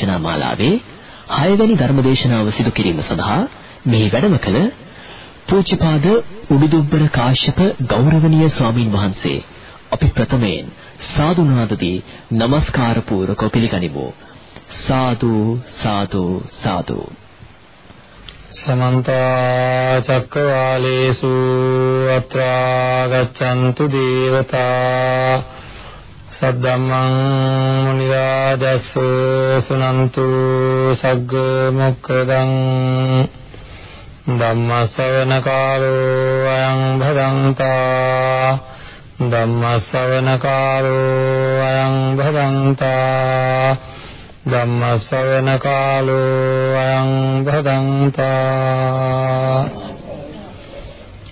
මග ධර්මදේශනා මාලාවේ 6 වෙනි ධර්මදේශනාව සිදු කිරීම සඳහා මෙහි වැඩම කළ පූජ්‍යපාද උඩුදුබ්බර කාශ්‍යප ගෞරවනීය ස්වාමින් වහන්සේ අපි ප්‍රථමයෙන් සාදු නාදදී নমස්කාර පූර්වක පිළිගනිමු. සාදු සාදු සාදු. සමන්ත චක්කවාලේසු අත්‍රා ගච්ඡන්තු දේවතා සද්දම්මං මුනි රාජස් සුනන්තු සග්ග මොක්කදං ධම්ම ශ්‍රවණ කාලෝ අයං භදංතා ධම්ම ශ්‍රවණ කාලෝ අයං භදංතා ධම්ම ශ්‍රවණ කාලෝ අයං භදංතා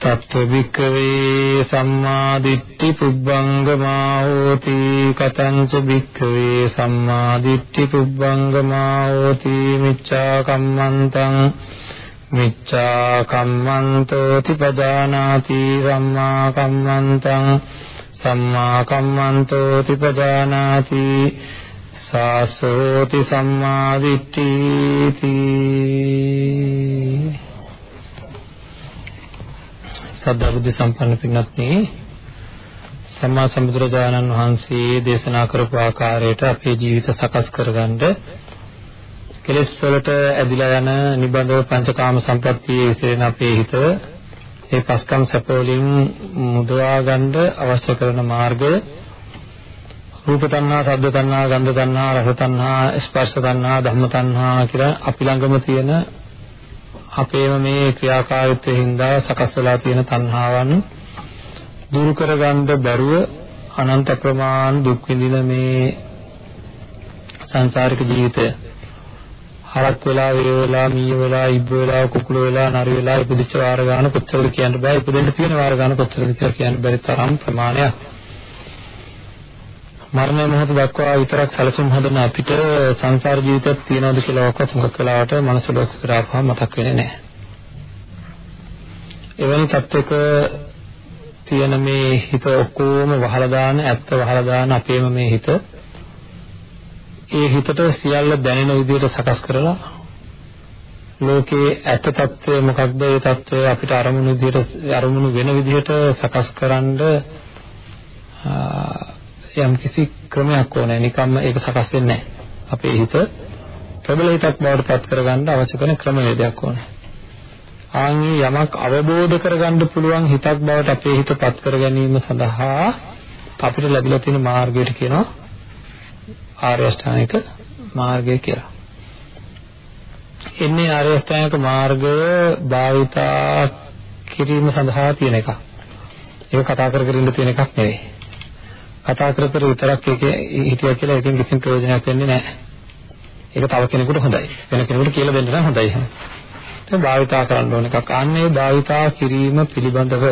තත්ත්ව වික්කවේ සම්මා දිට්ඨි පුබ්බංගමා හෝති කතංච වික්කවේ සම්මා දිට්ඨි පුබ්බංගමා හෝති මිච්ඡා කම්මන්තං මිච්ඡා කම්මන්තෝ තිපජානාති සම්මා කම්මන්තං සම්මා කම්මන්තෝ තිපජානාති සාසෝති සම්මා දිට්ඨිති සද්ධා බුද්ධ සම්පන්න පින්වත්නි සම්මා සම්බුදුරජාණන් වහන්සේ දේශනා කරපු ආකාරයට අපේ ජීවිත සකස් කරගන්න කෙලෙස් වලට ඇදිලා යන නිබඳව පංචකාම සම්පත්තියේ විසිරෙන අපේ හිත ඒ පස්කම් සැප වලින් මුදවා ගන්න අවශ්‍ය කරන මාර්ගය රූප තණ්හා, ශබ්ද තණ්හා, ගන්ධ තණ්හා, රස තණ්හා, ස්පර්ශ තණ්හා, ධම්ම තණ්හා කියලා අපි ළඟම තියෙන අපේම මේ ක්‍රියාකාරීත්වයෙන් හින්දා සකස් වෙලා තියෙන තණ්හාවන් දුරු කරගන්න බැරුව අනන්ත ප්‍රමාණ දුක් විඳින මේ සංසාරික ජීවිතය. හරක් වෙලා වේ වෙලා මීය වෙලා ඉබ්බ වෙලා කුකුල වෙලා නරි වෙලා ඉපදිච්ච වාර ගන්න කොච්චරද කියන්න බෑ. ඉපදෙන්න තියෙන වාර ගන්න කොච්චරද කියලා කියන්න බැරි තරම් ප්‍රමාණයක්. මරණය මොහොත දක්වා විතරක් සැලසුම් හදන අපිට සංසාර ජීවිතයක් තියනවද කියලා ඔක්කොත් මොකක් වෙලාවට මනස ලෝකෙට ආපහා මතක් වෙන්නේ නැහැ. එවැනි තත්වයක තියෙන මේ හිත ඔක්කොම වහලා දාන ඇත්ත වහලා දාන අපේම මේ හිත ඒ හිතට සියල්ල දැනෙන විදිහට සකස් කරලා ලෝකේ ඇත්ත తත්වය මොකක්ද ඒ తත්වය අපිට අරමුණු විදිහට අරමුණු වෙන විදිහට සකස් කරන්න යම් කිසි ක්‍රමයක් ඕනේ. නිකම්ම ඒක සකස් වෙන්නේ නැහැ. අපේ හිත ප්‍රබල හිතක් බවට පත් කරගන්න අවශ්‍ය කරන ක්‍රමවේදයක් ඕනේ. ආන්ගේ යමක් අවබෝධ කරගන්න පුළුවන් හිතක් බවට අපේ හිත පත් කර ගැනීම සඳහා අපිට ලැබිලා තියෙන මාර්ගයට කියනවා ආර්ය අෂ්ටාංගික මාර්ගය කියලා. එන්නේ ආර්ය අෂ්ටාංගික මාර්ගය භාවිතා කිරීම සඳහා තියෙන එකක්. ඒක කතා කර කර ඉන්න තියෙන එකක් නෙවෙයි. කතා කර කර විතරක් ඒකේ හිටියා කියලා ඒකෙන් කිසිම ප්‍රයෝජනයක් වෙන්නේ නැහැ. ඒක තව කෙනෙකුට හොඳයි. වෙන කෙනෙකුට කියලා දෙන්න නම් හොඳයි. ඒක භාවිතා කරන්න ඕන එකක්. අන්නේ භාවිතා කිරීම පිළිබඳව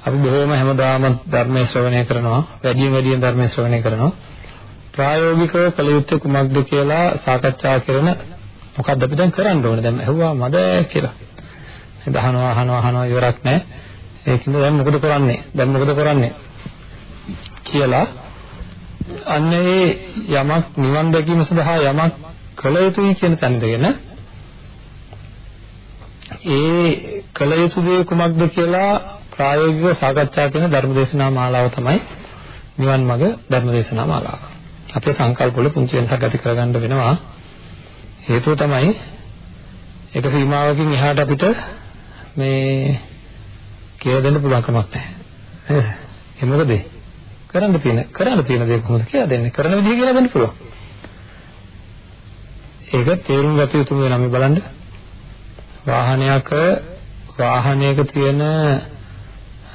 අපි බොහෝම හැමදාම ධර්මයේ ශ්‍රවණය කරනවා. වැඩියෙන් වැඩියෙන් ධර්මයේ ශ්‍රවණය කරනවා. ප්‍රායෝගිකව කළ යුත්තේ කුමක්ද කියලා සාකච්ඡා කරන මොකද්ද අපි දැන් කරන්න ඕනේ? දැන් ඇහුවා මද කියලා. දහනවා අහනවා අහනවා ඉවරක් නැහැ. ඒකින්ද දැන් මොකද කරන්නේ? දැන් මොකද කරන්නේ? කියලා අන්න ඒ යමක් නිවන් දැකීම සඳහා යමක් කළ යුතුයි කියන තැනදගෙන ඒ කළ යුතු දේ කුමක්ද කියලා ප්‍රායෝගිකව සාකච්ඡා කරන ධර්මදේශනා මාලාව තමයි නිවන් මඟ ධර්මදේශනා මාලාව. අපේ සංකල්ප වල පුංචි වෙනසක් ඇති කරගන්න වෙනවා. හේතුව තමයි එක සීමාවකින් එහාට අපිට මේ කියලා දෙන්න පුළුවන් කමක් නැහැ. නේද? ඒ මොකද? කරන්න තියෙන කරන්න තියෙන දේ කොහොමද කියලා දෙන්නේ? කරන විදිහ කියලා දෙන්න පුළුවන්. ඒක තේරුම් ගත යුතු වෙනවා මේ බලන්න. වාහනයක වාහනයක තියෙන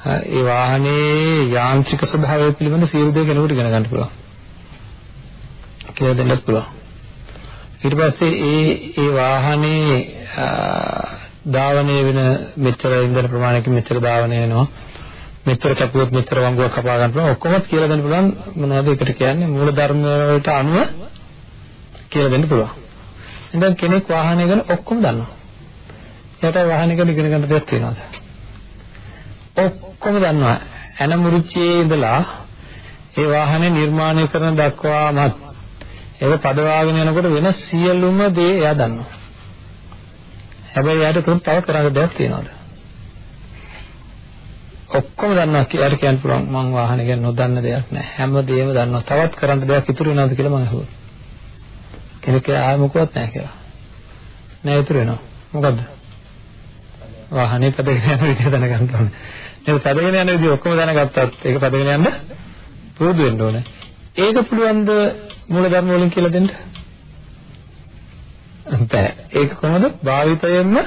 ඒ වාහනේ යාන්ත්‍රික ස්වභාවය පිළිබඳ සියලු දේ කෙනෙකුට ඉගෙන ගන්න පුළුවන්. කියලා දෙන්නත් පුළුවන්. ඊට පස්සේ ඒ ඒ වාහනේ ධාවනය වෙන මෙච්චර ඉන්ධන ප්‍රමාණයකින් මෙච්චර ධාවනය වෙනවා. මෙච්චර කැපුවොත් මෙච්චර වංගුවක් කපා ගන්න පුළුවන් ඔක්කොමත් කියලා දෙන්න පුළුවන් මොනවද ඒකට කියන්නේ මූල ධර්ම වලට අනුව කියලා දෙන්න පුළුවන්. ඉතින් කෙනෙක් වාහනය ගැන ඔක්කොම දන්නවා. එයාට වාහනය ගැන ඉගෙන ගන්න දෙයක් තියෙනවද? ඔක්කොම දන්නවා. ඇන මුරුච්චියේ ඉඳලා ඒ වාහනේ නිර්මාණය කරන දක්වාමත් ඒක පදවාගෙන යනකොට වෙන සියලුම දේ එයා දන්නවා. හැබැයි එයාට තව කරන්න දෙයක් තියෙනවද? ඔක්කොම දන්නවා කියලා කියන්න පුළුවන් මම වාහනේ ගැන නොදන්න දෙයක් නැහැ. හැමදේම දන්නවා. තවත් කරන්න දෙයක් ඉතුරු වෙනවද කියලා මම අහුවා. කෙනෙක් ආයෙ මොකවත් නැහැ කියලා. නෑ ඉතුරු වෙනවා. මොකද්ද? වාහනේ පදගෙන යන විදිහ දැනගන්න ඕනේ. නේද? පදගෙන යන විදිහ ඔක්කොම දැනගත්තත් ඒක පදගෙන යන්න පුරුදු වෙන්න ඕනේ. ඒක පුළුවන් ද මූලධර්ම වලින් කියලා දෙන්න? බෑ. ඒක කොහොමද? භාවිතයෙන්ම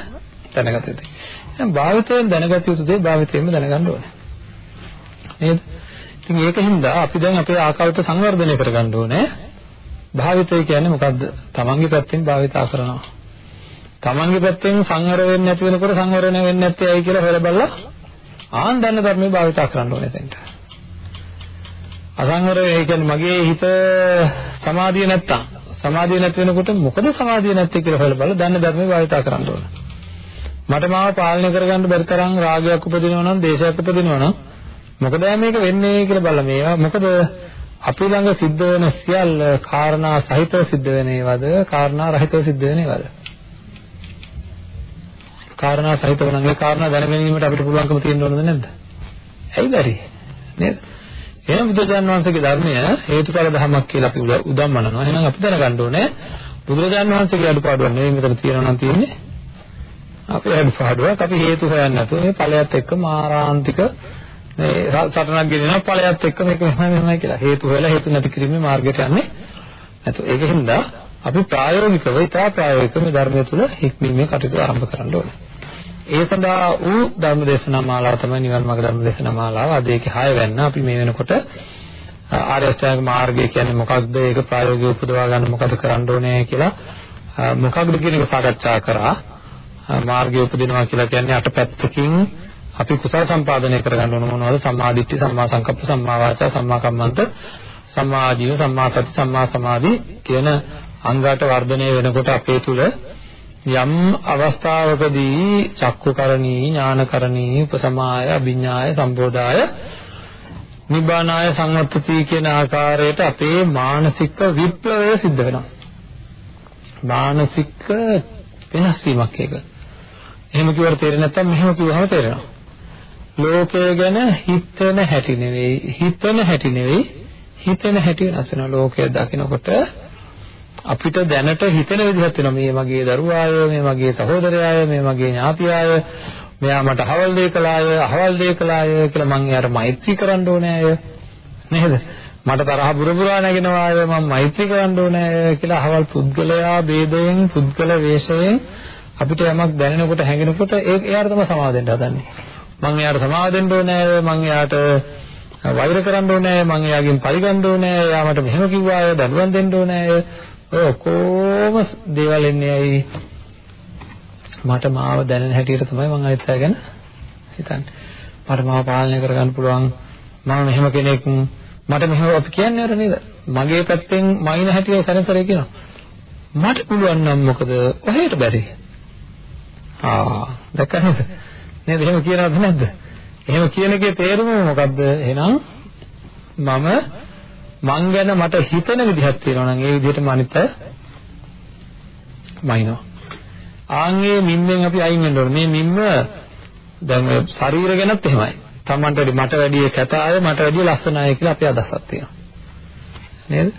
දැනගත යුතුයි. දැන් භාවිතයෙන් දැනගත යුතු දේ භාවිතයෙන්ම දැනගන්න ඕනේ. නේද? ඉතින් ඒකින්ද අපි දැන් අපේ ආකල්ප සංවර්ධනය කරගන්න ඕනේ. භාවිතය කියන්නේ මොකද්ද? තමන්ගේ පැත්තෙන් භාවිතා කරනවා. තමන්ගේ පැත්තෙන් සංවර වෙන්නේ නැති වෙනකොට සංවරණය වෙන්නේ නැත්තේ ඇයි කියලා හොයලා බලලා ආන් දන්න ධර්මයේ භාවිතා කරන්න ඕනේ එතෙන්ට. අසංවර ඒ කියන්නේ මගේ හිත සමාධිය නැත්තම් සමාධිය නැති වෙනකොට මොකද සමාධිය නැත්තේ කියලා හොයලා බලලා දන්න ධර්මයේ භාවිතා කරන්න ඕනේ. මට මාව පාලනය කරගන්න බැරි තරම් රාගයක් උපදිනවා නම් දේශයක් උපදිනවා නම් මොකද මේක වෙන්නේ කියලා බලලා මේවා? මොකද අපි ළඟ සිද්ධ වෙන සියල්ල කාරණා සහිතව සිද්ධ වෙන ඒවාද? කාරණා රහිතව සිද්ධ වෙන ඒවාද? කාරණා සහිතව නම් ඒ කාරණා දැනගැනීමට අපිට පුළුවන්කම තියෙන්න ඕනද නැද්ද? ඇයි බැරි? නේද? එහෙනම් බුදුරජාන් වහන්සේගේ ධර්මය හේතුඵල ධර්මයක් කියලා අපි උදම්මනනවා එහෙනම් අපි දැනගන්න ඕනේ බුදුරජාන් වහන්සේගේ අඩුපාඩුවක් නෙවෙයි මෙතන තියෙනවා නම් තියෙන්නේ අපේ අඩුපාඩුවක් අපි හේතු හොයන්නේ නැතුව මේ ඵලයත් එක්ක මාරාන්තික මේ සටනක් ගෙනියනවා ඵලයත් එක්ක මේක මෙහෙමයි මෙහෙමයි කියලා හේතු හොයලා හේතු නැති කිරීමේ මාර්ගයට යන්නේ නැතු ඒකෙන්ද අපි ප්‍රායෝගිකව ඉතා ප්‍රායෝගිකව මේ ධර්මය තුළ හික්මීමේ කටයුතු ආරම්භ කරන්න ඕනේ. ඒ සඳහා වූ ධර්ම දේශනා මාලාව තමයි නිවන් මාර්ග ධර්ම දේශනා මාලාව. අද ඒකේ 6 වෙන්න අපි මේ වෙනකොට ආර්ය අෂ්ටාංග මාර්ගය කියන්නේ මොකක්ද? ඒක ප්‍රායෝගිකව උපදවා ගන්න මොකද කරන්න ඕනේ කියලා මොකක්ද කියන එක සාකච්ඡා කරා. මාර්ගය උපදිනවා කියලා කියන්නේ අට පැත්තකින් අපි කුසල සම්පාදනය කරගන්න ඕන මොනවද? සම්මා දිට්ඨි සම්මා සංකප්ප සම්මා වාචා සම්මා කම්මන්ත සම්මා ආජීව සම්මා සති සම්මා සමාධි කියන අංගාට වර්ධනය වෙනකොට අපේ තුල යම් අවස්ථාවකදී චක්කුකරණී ඥානකරණී උපසමාය අභිඥාය සම්බෝධාය නිබ්බානාය සංවත්තති කියන ආකාරයට අපේ මානසික විප්ලවය සිද්ධ වෙනවා. මානසික වෙනස් වීමක් ඒක. එහෙම කිව්වට තේරෙන්නේ නැත්නම් මෙහෙම කිව්වම තේරෙනවා. ලෝකය ගැන හිතන හැටි නෙවෙයි, හිතන හැටි නෙවෙයි, හිතන හැටි වෙනස් වෙනවා. ලෝකය දකිනකොට අපිට දැනට හිතන විදිහක් වෙනවා. මේ මගේ දරුවාය, මේ මගේ සහෝදරයාය, මේ මගේ ඥාතියාය, මෙයා මට හවල් දෙය කළාය, අහවල් දෙය කළාය කියලා මං එයාට මෛත්‍රී කරන්න ඕනේ අය. නේද? මට තරහ බුරබුරා නැගෙනවාය මම මෛත්‍රී කරන්න ඕනේ කියලා අහවල් පුද්ගලයා ભેදයෙන් පුද්ගල වේශයෙන් අපිට යමක් දැනෙනකොට හැඟෙනකොට ඒක එයාට තමයි සමාව දෙන්න හදන්නේ. මම එයාට සමාව දෙන්න ඕනේ, මම එයාට වෛර කරන්න ඕනේ, මම එයාගෙන් පරිගන්න ඕනේ, එයා මට මෙහෙම කිව්වා, දඬුවම් දෙන්න ඕනේ. ඔය කොහොම දේවල් එන්නේ ඇයි? මට මාව දැනෙන හැටියට තමයි මම අනිත් අය ගැන හිතන්නේ. මට මාව පාලනය කරගන්න පුළුවන්. මම මෙහෙම කෙනෙක් මට මෙහෙම අපි කියන්නේ අර නේද? මගේ පැත්තෙන් මයින් හැටියට සැරසරේ කියනවා. මට පුළුවන් නම් මොකද? ඔහෙට බැරි. ආ දැක්කද? නේද? එහෙම කියනවද නැද්ද? එහෙම කියන එකේ තේරුම මොකද්ද? එහෙනම් මම මං ගැන මට හිතෙන විදිහක් තියෙනවා නම් ඒ විදිහටම අනිත් අය මයින්නවා. ආන්ගේ මිම්මෙන් අපි අයින් වෙන්න ඕනේ. මේ මිම්ම දැන් ඔය ශරීර ගැනත් එහෙමයි. Tamanට වැඩි මට වැඩි කැත අය මට වැඩි ලස්සන අය කියලා අපේ අදහසක් තියෙනවා. නේද?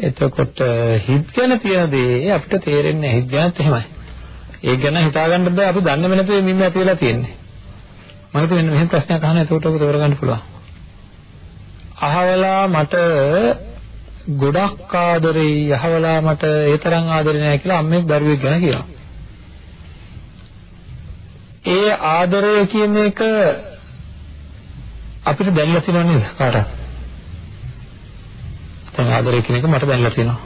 එතකොට හිත ගැන තියෙන දේ අපිට තේරෙන්නේ හිත ගැනත් එහෙමයි. ඒක ගැන හිතාගන්න බෑ අපි දන්නේම නැතුව මිම්ම ඇති වෙලා තියෙන්නේ. මම හිතුවේ මෙහෙම ප්‍රශ්නයක් අහන්න එතකොට ඔක තෝරගන්න පුළුවන්. අහවලා මට ගොඩක් ආදරෙයි අහවලා මට ඒ තරම් ආදරේ නැහැ කියලා අම්මෙක් දරුවෙක් ගැන කියනවා. ඒ ආදරය කියන එක අපිට දැනලා තියෙනව නේද කාටවත්? දැන් ආදරය කියන එක මට දැනලා තියෙනවා.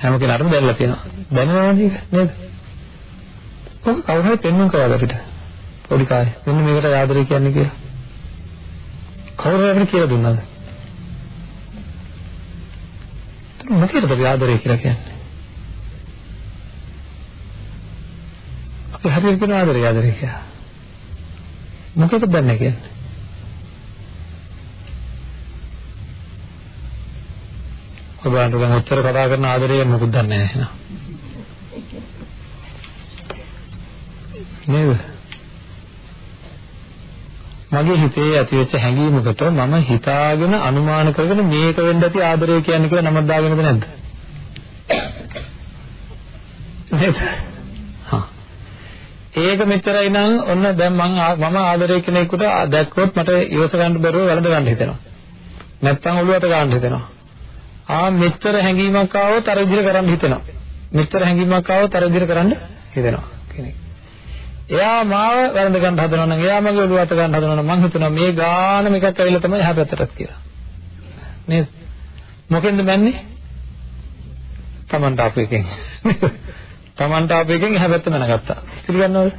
හැම කෙනාටම දැනලා තියෙනවා. දැනනවද නේද? ඔක කවුරු හරි පෙන්වන්න කරාද අපිට? පොඩි කාලේ. මෙන්න මේකට ආදරය කියන්නේ කියලා. කවුරු අපිට කියලා දුන්නද? මොකේද අපි ආදරය කියලා කියන්නේ? අපි හරියට කියන ආදරය ආදරය කියලා. මොකේද දන්නේ කියන්නේ? ඔබන්ට දැන් ඔච්චර කතා කරන ආදරය මොකද දන්නේ නැහැ නේද? නේද? මගේ හිතේ ඇතිවෙච්ච හැඟීමකට මම හිතාගෙන අනුමාන කරගෙන මේක වෙන්න ඇති ආදරය කියන්නේ කියලා නමක් දාගෙනද නැද්ද? නේද? හා. ඒක මෙච්චරයි නම් ඔන්න දැන් මම මම ආදරය කෙනෙකුට දැක්කොත් මට ඉවස ගන්න බැරුව වැළඳ ගන්න හිතෙනවා. නැත්තම් ඔළුවට ගන්න හිතෙනවා. ආ මෙච්චර හැඟීමක් ආවොත් අර විදිහට කරන්න හිතෙනවා. මෙච්චර හැඟීමක් ආවොත් අර විදිහට කරන්න හිතෙනවා කෙනෙක්. එයා මාව වැරඳ ගන්න හදනවා නම් එයා මගේ ඔළුව අත ගන්න හදනවා නම් මං හිතනවා මේ ගාන මේකක් ඇවිල්ලා තමයි එහා පැත්තටත් කියලා. නේද? මොකෙන්ද මැන්නේ? Tamanට ආපු එකෙන්. Tamanට ආපු එකෙන් එහා පැත්ත මැනගත්තා. පිළිගන්නවද?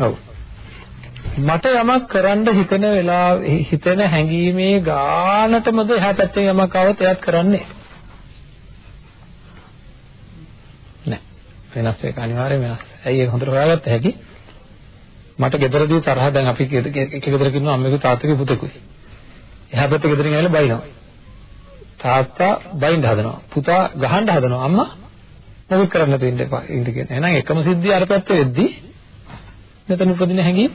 ඔව්. මට යමක් කරන්න හිතෙන වෙලාව හිතෙන හැඟීමේ ගානටමද එහා පැත්තෙන් යමක් આવත් එයාත් කරන්නේ. වෙනස් ඒක අනිවාර්යයෙන් වෙනස්. ඇයි ඒක හොඳට හොයාගත්ත හැකි? මට ගෙදරදී තරහ දැන් අපි එක ගෙදරක ඉන්නවා අම්මගේ තාත්තගේ පුතෙකුයි. එහා පැත්තේ ගෙදරින් ඇවිල්ලා බයිනවා. තාත්තා බයින්න හදනවා. පුතා ගහන්න හදනවා. අම්මා මොකද කරන්න දෙන්න එපා. ඉන්න කියන. එහෙනම් එකම සිද්ධිය අර පැත්තේ වෙද්දී මෙතන උපදින හැඟීම්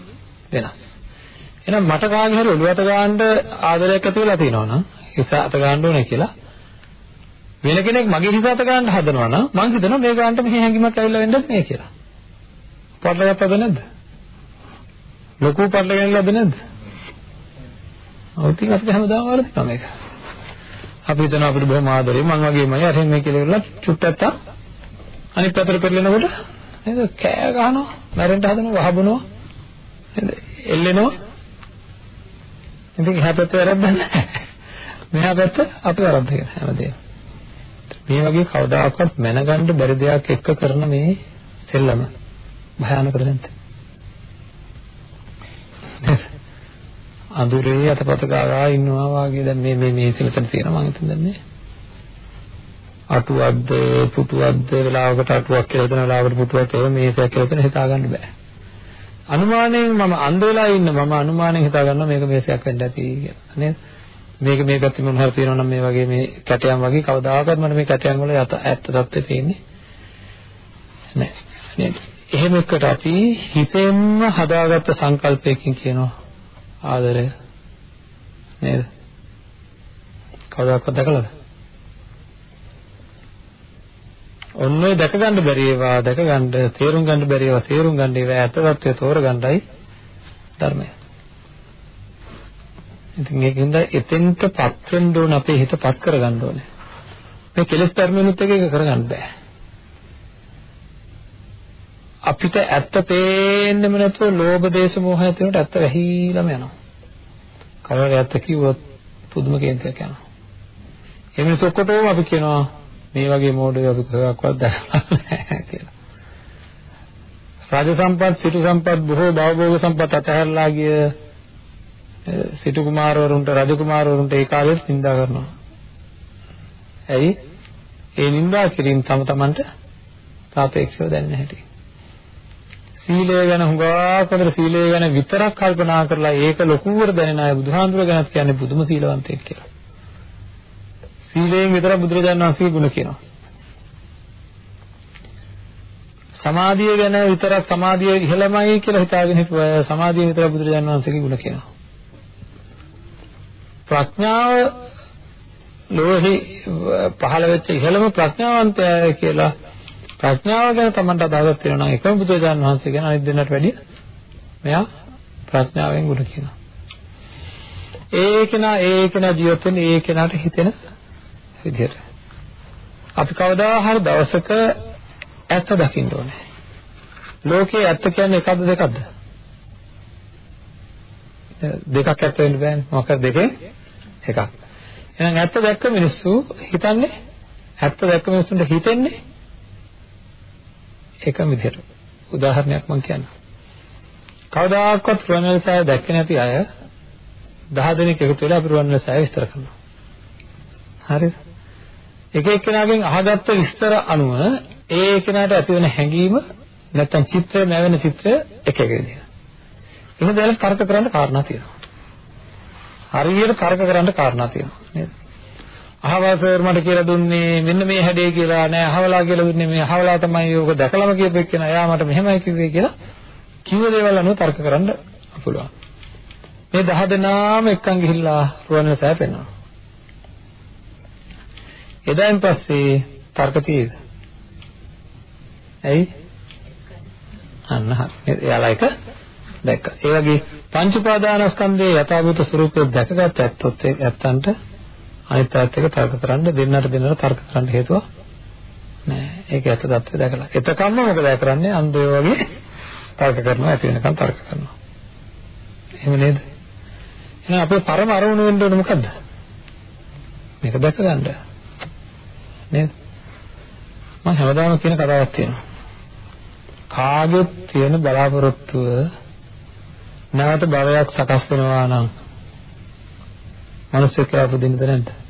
වෙනස්. එහෙනම් මට කාගේ හරි ඔළුවට ගන්න ආදරයක් ඇති වෙලා තියෙනවා නම් හිත අත ගන්න ඕනේ කියලා වෙන කෙනෙක් මගේ හිත අත ගන්න හදනවා නම් මං හිතනවා මේ ගන්නට මෙහි හැඟීමක් ඇවිල්ලා වෙන්නත් මේ කියලා. පටලගත්තද නැද්ද? ලොකු පටලගෙනලාද නැද්ද? ඔව් ඉතින් අපිට හැමදාම වරදිනවා මේක. අපි හිතනවා අපිට බොහොම ආදරේ. මං වගේමයි අරින් මේ කියලා ඉවරලා චුට්ටක් අනිත් පැත්තට පෙරලෙනකොට නේද? කෑ ගහනවා මැරෙන්න හදනවා වහබනවා. නේද? එල්ලෙනවා. ඉතින් එහා පැත්ත වැරද්දක් නැහැ. මෙහා පැත්ත අපි වැරද්දගෙන හැමදේම. මේ වගේ කවදාකවත් මැනගන්න බැරි දෙයක් එක්ක කරන මේ සෙල්ලම භයානකද නැද්ද? අඳුරේ අතපත ගාලා ඉන්නවා වාගේ දැන් මේ මේ මේ සිලතන තියෙනවා මම හිතන්නේ දැන් මේ අටුවක්ද පුටුවක්ද වෙලාවකට අටුවක් කියලා දෙන වෙලාවකට පුටුවක් කියලා මේසයක් කියලා දෙන හිතා ගන්න බෑ. අනුමානයෙන් මම අන්ධ වෙලා ඉන්න මම අනුමානයෙන් හිතා ගන්නවා මේක මේසයක් වෙන්න ඇති කියලා. නේද? මේක මේ පැත්තේ මොන හරි තියෙනවා නම් මේ වගේ මේ කැටයන් වගේ කවදාකවත් මට මේ කැටයන් වල යත ඇත්ත தත්ත්වය පේන්නේ නැහැ නේද? එහෙම එකට අපි හිතෙන්ම හදාගත්ත සංකල්පයකින් කියනවා ආදරය නේද කවදාකවත් දැකලාද ඔන්න ඔය දැක ගන්න බැරි ඒවා දැක ගන්න තේරුම් ගන්න බැරි ඒවා තේරුම් ගන්න ඒවා ඇත්ත తත්වය තෝරගන්නයි ධර්මය ඉතින් ඒකින්ද එතෙන්ටපත් වෙන්න ඕන අපේ හිතපත් කරගන්න ඕනේ. මේ කෙලෙස් ධර්මනුත් එක එක කරගන්න බෑ. අපිට ඇත්ත පේන්නෙම නැතුව ලෝභ දේශ මොහ ඇති වෙනට ඇත්ත වැහිලාම යනවා. කවදාවත් ඇත්ත කිව්වොත් පුදුම කේන්තියක් යනවා. ඒ මිනිස් ඔක්කොටම අපි කියනවා මේ වගේ මෝඩයෝ අපි කවදාවත් දැකලා නැහැ කියලා. රාජ සම්පත්, සිටු සම්පත්, බොහෝ භවභෝග සම්පත් අතහැරලා ගිය සිටු කුමාරවරුන්ට රජ කුමාරවරුන්ට ඒ කාලෙත් නිඳා කරනවා. ඇයි? ඒ නිඳා කිරීම තම තමන්ට සාපේක්ෂව දැනෙන හැටි. සීලය ගැන හුඟක් හොඳට සීලය ගැන විතරක් කල්පනා කරලා ඒක ලොකුවට දැනෙන අය බුදුහාඳුර ගැනත් කියන්නේ බුදුම සීලවන්තයෙක් කියලා. සීලයෙන් විතර බුදුරජාණන් වහන්සේගේ ගුණ කියනවා. සමාධිය ගැන විතරක් සමාධිය ඉහළමයි කියලා හිතාගෙන හිටුවා සමාධිය විතර බුදුරජාණන් වහන්සේගේ ගුණ කියනවා. ප්‍රඥාව ලෝහි පහළ වෙච්ච ඉහළම ප්‍රඥාවන්තය කියලා ප්‍රඥාව ගැන Tamanට අදහසක් තියෙනවා නම් එකම බුදුරජාන් වහන්සේ ගැන අනිත් දෙන්නට වැඩිය මෙයා ප්‍රඥාවෙන් ගුණ කියනවා. ඒ කෙනා ඒ කෙනා ජීවත් වෙන්නේ ඒ කෙනාට හිතෙන විදිහට. අපි කවදා හරි දවසක ඇත්ත දකින්න ඕනේ. ලෝකේ ඇත්ත කියන්නේ එකක්ද දෙකක්ද? දෙකක් ඇත්ත වෙන්න බෑනේ. මොකක්ද දෙකේ? එකක්. එහෙනම් ඇත්ත දැක්ක මිනිස්සු හිතන්නේ ඇත්ත දැක්ක මිනිස්සුන්ට හිතෙන්නේ එකම විදිහට. උදාහරණයක් මම කියන්නම්. කවදාකවත් රුවන්වැලිසෑය දැක්කේ නැති අය 10 දෙනෙක් එකතු වෙලා අපි රුවන්වැලි සෑය විස්තර කරනවා. හරිද? එක එක්කෙනාගෙන් අහගත්ත විස්තර අනුව ඒ එක්කෙනාට ඇති වෙන හැඟීම නැත්තම් චිත්‍රය නැවෙන චිත්‍රය එක එක විදිහට. එහෙනම් දැන් තර්ක කරන්න කාරණා තියෙනවා. හරියට තර්ක කරන්න කාරණා තියෙනවා නේද? අහවල් සර් මට කියලා දුන්නේ මෙන්න මේ හැඩේ කියලා නෑ අහවලා කියලා දුන්නේ මේ අහවලා තමයි ඕක දැකලාම කියපෙක් කෙනා. එයා මට මෙහෙමයි කිව්වේ කියලා කිව්ව දේවල් අනුව තර්ක කරන්න පුළුවන්. මේ දහ දෙනාම එක්කන් ගිහිල්ලා රුවන්වැලි සෑය පෙන්වනවා. එදායින් පස්සේ තර්ක තියෙද? ඇයි? අන්න හරි. එයාලා එක දැක්කා. ඒ වගේ පංච උපාදානස්කන්ධයේ යථාභූත ස්වરૂපය දැකගත් ඇත්තොත් ඇත්තන්ට අනිත් පැත්ත එක තර්ක කරන්න දෙන්නට දෙන්නට තර්ක කරන්න හේතුව නෑ. ඒක ඇත්ත தත්ත්වය දැකලා. එතකම්ම මොකද කරන්නේ? අන්ධයෝ වගේ තර්ක කරනවා ඇති වෙනකන් තර්ක කරනවා. එහෙම නේද? එහෙනම් අපේ පරම අරමුණ වෙන්න ඕනේ මොකද්ද? මේක දැක ගන්න. නේද? මම හැමදාම කියන කතාවක් තියෙනවා. කාගෙත් තියෙන බලාපොරොත්තුව නැවත භවයක් සකස් වෙනවා නම් මිනිස්සු කියලා උපදින්නද නැද්ද?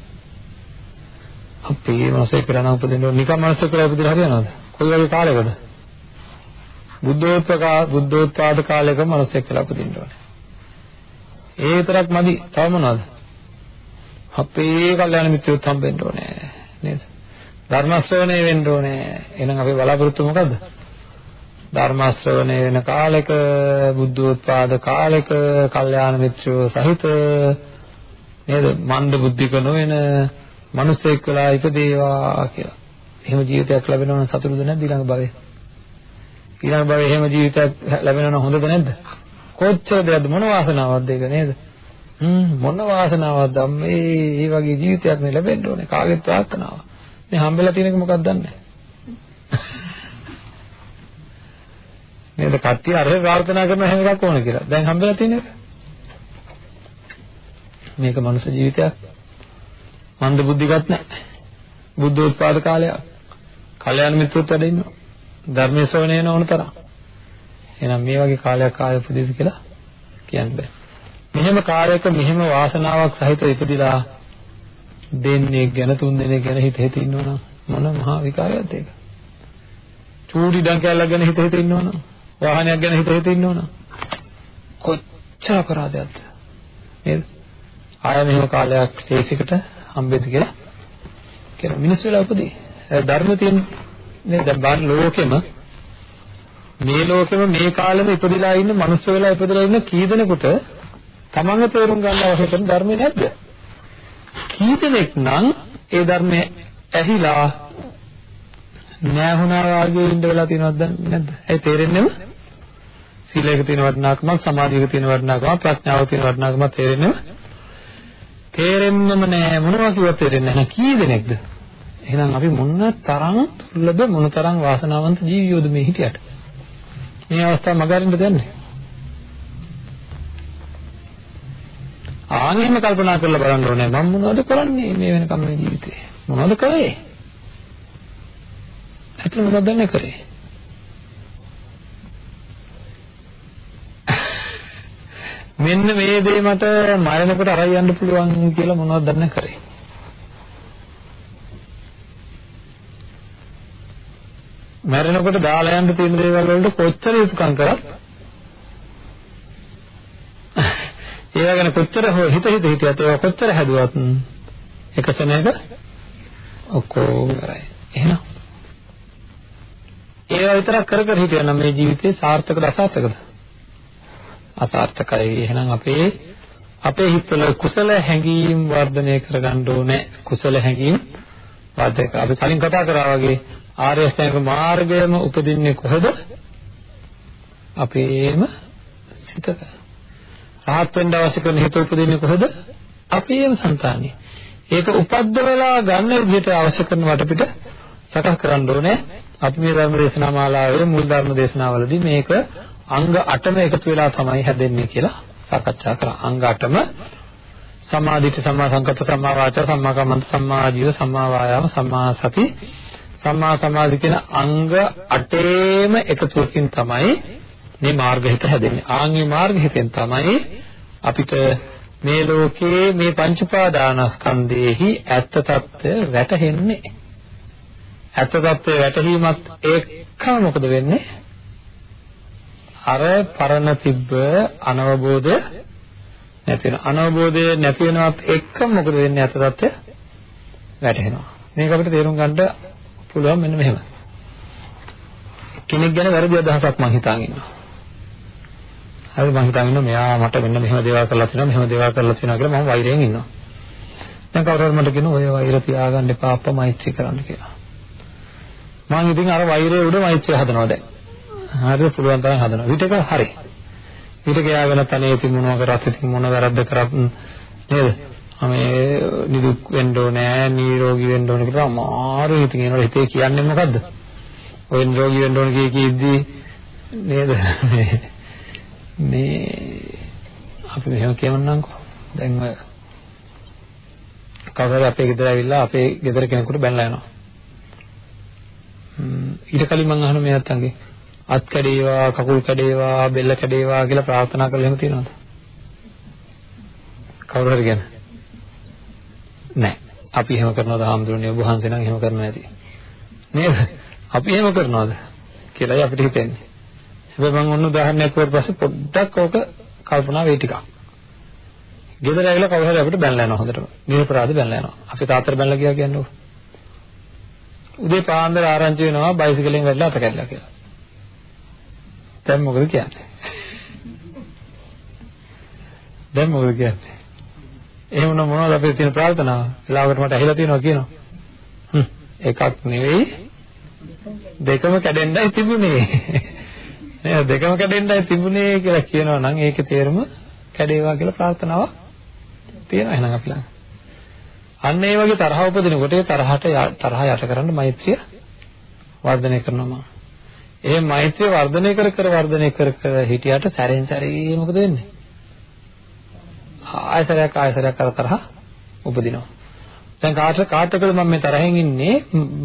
අපේ මිනිස්සු කියලා නම් උපදින්න නිකම් මිනිස්සු කියලා උපදින්න හරියනවද? කොයි වගේ කාලයකද? බුද්ධෝත්පාද බුද්ධෝත්පාද කාලයක මිනිස්සු කියලා උපදින්න ඕනේ. ඒ විතරක් මදි. තව මොනවද? අපේ කල්යාණ මිත්‍රයොත් හම්බෙන්න ඕනේ නේද? ධර්ම ශ්‍රවණය වෙන්න ඕනේ. එහෙනම් අපේ බලාපොරොත්තු මොකද්ද? ධර්ම ශ්‍රවණය වෙන කාලෙක බුද්ධෝත්පාද කාලෙක කල්යාණ මිත්‍රයෝ සහිත නේද? මන්ද බුද්ධික නොවන මිනිසෙක් වෙලා ඉපදේවා කියලා. එහෙම ජීවිතයක් ලැබෙනවා නම් සතුටුද නැද්ද ඊළඟ භවයේ? ඊළඟ භවයේ එහෙම ජීවිතයක් ලැබෙනවා නම් හොඳද නැද්ද? කොච්චර දෙයක්ද මොන වාසනාවක්ද ඒක නේද? හ්ම් මොන වාසනාවක්ද මේ මේ වගේ ජීවිතයක් නේ ලැබෙන්න ඕනේ කාගෙත් ප්‍රාර්ථනාව. මේ හම්බෙලා තියෙනක මොකක්ද දන්නේ නේද කට්ටිය අර ප්‍රාර්ථනා කරන හැම එකක් ඕන කියලා. දැන් හම්බෙලා තියෙන එක. මේක මනුෂ්‍ය ජීවිතයක්. මන්ද බුද්ධිගත නැහැ. බුද්ධෝත්පාද කාලයක්. කල්යාණ මිත්‍රොත් වැඩ ඉන්නවා. ධර්මයේ ශ්‍රවණය වෙන ඕන තරම්. එහෙනම් මේ වගේ කාලයක් ආයෙ උපදෙස් කියලා කියන්න බෑ. මෙහෙම කාලයක මෙහෙම වාසනාවක් සහිත ඉපදිලා දෙන්නේ ගැන තුන් දෙනෙක් ගැන හිත හිත ඉන්නවනම් මොන මහා විකාරයක්ද ඒක? චූඩි ඩංකැලක් ගැන හිත හිත ඉන්නවනම් වාහනයක් ගැන හිත හිත ඉන්නවනම් කොච්චර අපරාධයක්ද? නේද? ආය මෙහෙම කාලයක් ලේසිකට හම්බෙද්ද කියලා කියලා මිනිස්සු වෙලා උපදී. ධර්ම තියෙන නේද? දැන් බාහිර ලෝකෙම මේ ලෝකෙම මේ කාලෙම ඉපදිලා ඉන්න මනුස්ස වෙලා ඉපදිලා ඉන්න කී දෙනෙකුට තමන්ගේ තේරුම් ගන්න අවශ්‍ය කරන ධර්මය නැද්ද? කී දෙනෙක් නම් ඒ ධර්මය ඇහිලා නෑහුණා වගේ ඉඳ වෙලා තියෙනවද නැද්ද? ඒ තේරෙන්නේම සීලයක තියෙන වටිනාකමක් සමාධියක තියෙන වටිනාකමක් ප්‍රඥාවක තියෙන වටිනාකමක් තේරෙන්නේම තේරෙන්නෙම නෑ මොනවා කිව්වත් තේරෙන්නේ නැහැ කී දෙනෙක්ද? එහෙනම් අපි මොන තරම් දුර්ලභ මොන තරම් වාසනාවන්ත ජීවියෝද මේ හිටියට? මේ අවස්ථාව මගහරින්න දෙන්නේ. ආන්ගෙම කල්පනා කරලා බලන්න ඕනේ මම මොනවද කරන්නේ මේ වෙනකම් මේ ජීවිතේ මොනවද කරේ? ඇත්තට මොනවද දැන්නේ කරේ? මෙන්න මේ දේ මට මරණකට අරයි යන්න පුළුවන් කියලා මොනවද දැන්නේ කරේ? මැරෙනකොට දාලා යන්න තියෙන දේවල් වලට කොච්චර යුතුයකම් කරත් ඒවා ගැන කොච්චර හිත හිත හිටියත් ඒවා කොච්චර හැදුවත් එක සෙනෙක ඔක්කොම කරයි එහෙනම් ඒවා විතරක් කර කර හිටියනම් මේ ජීවිතේ සාර්ථකද අසාර්ථකද අසාර්ථකයි එහෙනම් අපේ අපේ හිතවල කුසල හැඟීම් වර්ධනය කරගන්න ඕනේ කුසල හැඟීම් වර්ධනය අපි කලින් කතා කරා වගේ ආර්ය අෂ්ටාංග මාර්ගයම උපදින්නේ කොහෙද? අපේම සිතක. රහත් වෙන්න අවශ්‍ය කරන හිත උපදින්නේ කොහෙද? අපේම సంతානිය. ඒක උපද්දවලා ගන්න විදිහට අවශ්‍ය කරන වටපිට සකස් කරන්න ඕනේ. අපි මේ ධර්ම දේශනා මාලාවේ මුල් ධර්ම දේශනාවලදී මේක අංග 8ම එකතු වෙලා තමයි හැදෙන්නේ කියලා සාකච්ඡා කරා. අංග 8ම සමාධිත්‍ය සම්මා සංකප්ප සම්මා වාචා සම්මා කම්මන්ත සම්මා ආජීව සම්මා වායාම සම්මා සති සම්මා සමාධි කියන අංග 8ේම එකතුවකින් තමයි මේ මාර්ගහිත හැදෙන්නේ. ආන්ගේ මාර්ගහිතෙන් තමයි අපිට මේ ලෝකයේ මේ පංච පාදානස්කන්ධයේහි ඇත්ත తত্ত্বය වැටහෙන්නේ. ඇත්ත తত্ত্বය වැටහීමත් එක්කම මොකද වෙන්නේ? අර පරණ තිබ්බ අනවබෝධය නැති වෙනවා. අනවබෝධය නැති වෙනවත් එක්ක මොකද වෙන්නේ අත தත්ත්වය වැටහෙනවා. මේක අපිට තේරුම් ගන්න පුළුවන් මෙන්න මෙහෙම. කෙනෙක් ගැන වැරදි අදහසක් මං හිතාගෙන ඉන්නවා. හරි මං හිතාගෙන ඉන්නවා මෙයා මට මෙන්න මෙහෙම දේවල් කරලා තියෙනවා මෙහෙම දේවල් කරලා තියෙනවා කියලා මම වෛරයෙන් ඉන්නවා. දැන් කවුරු හරි මට කියනවා ඔය වෛර තියාගන්න එපා අප්පා මෛත්‍රී කරන්න කියලා. මං ඉතින් අර වෛරයේ උඩ මෛත්‍රිය හදනවා දැන්. හරිද පුළුවන් තරම් හදනවා. විතක හරි. විතක යාගෙන තනේ ඉතින් මොනවා කරත් ඉතින් මොන වැරද්ද කරත් නේද? මේ නිදුක් වෙන්න ඕනේ, නිරෝගී වෙන්න ඕනේ කියලා අමාරු ඉතින් ඒනවල හිතේ කියන්නේ මොකද්ද? ඔය නිරෝගී වෙන්න ඕනේ කිය කීද්දී නේද? මේ අපි මෙහෙම කියවන්නම්කෝ. දැන් ඔය කවුරුහරි අපේ ගෙදර ඇවිල්ලා අපේ ගෙදර කෙනෙකුට බැනලා යනවා. ඊට කලින් මම අහන මේ අත්තන්ගේ අත් කැඩේවා කකුල් කැඩේවා බෙල්ල කැඩේවා කියලා ප්‍රාර්ථනා කරලා එහෙම තියනවද? කවුරු හරි ගැන? නැහැ. අපි එහෙම කරනවද හාමුදුරනේ ඔබ වහන්සේ නම් එහෙම කරනවා ඇති. නේද? අපි එහෙම කරනවද කියලායි අපිට හිතෙන්නේ. හැබැයි මම ඔන්න උදාහරණයක් කිව්වට පස්සේ පොඩ්ඩක් ඕක කල්පනා වෙයි ටිකක්. ගෙදර ඇවිල්ලා කවුරු හරි අපිට බැනලා යනවා හොඳටම. නිරපරාධ බැනලා යනවා. අපි තාත්තට බැනලා ගියා කියන්නේ උදේ පාන්දර ආරංචි වෙනවා බයිසිකලෙන් වැටලා අත කැඩලා කියලා. දැන් මොකද කියන්නේ? දැන් මොකද කියන්නේ? එහෙම නම් මොනවද අපේ තියෙන ප්‍රාර්ථනාව? වෙලාවකට මට ඇහිලා තියෙනවා කියනවා. හ්ම් එකක් නෙවෙයි දෙකම කැඩෙන්නයි තිබුණේ. නේද? දෙකම කැඩෙන්නයි තිබුණේ කියලා කියනවා නම් ඒකේ තේරුම කැඩේවා කියලා ප්‍රාර්ථනාවක් තියෙනවා එහෙනම් අපි ළඟ. අන්න ඒ වගේ තරහ උපදිනකොට ඒ තරහට තරහ යට කරන්න මෛත්‍රිය වර්ධනය කරනවා මම. ඒ මෛත්‍රිය වර්ධනය කර කර වර්ධනය කර කර හිටියට සැරෙන් සැරේ මොකද වෙන්නේ? ආයතරයක් ආයතරයක් කර තරහ උපදිනවා. දැන් කාට කාටකද මම මේ තරහෙන් ඉන්නේ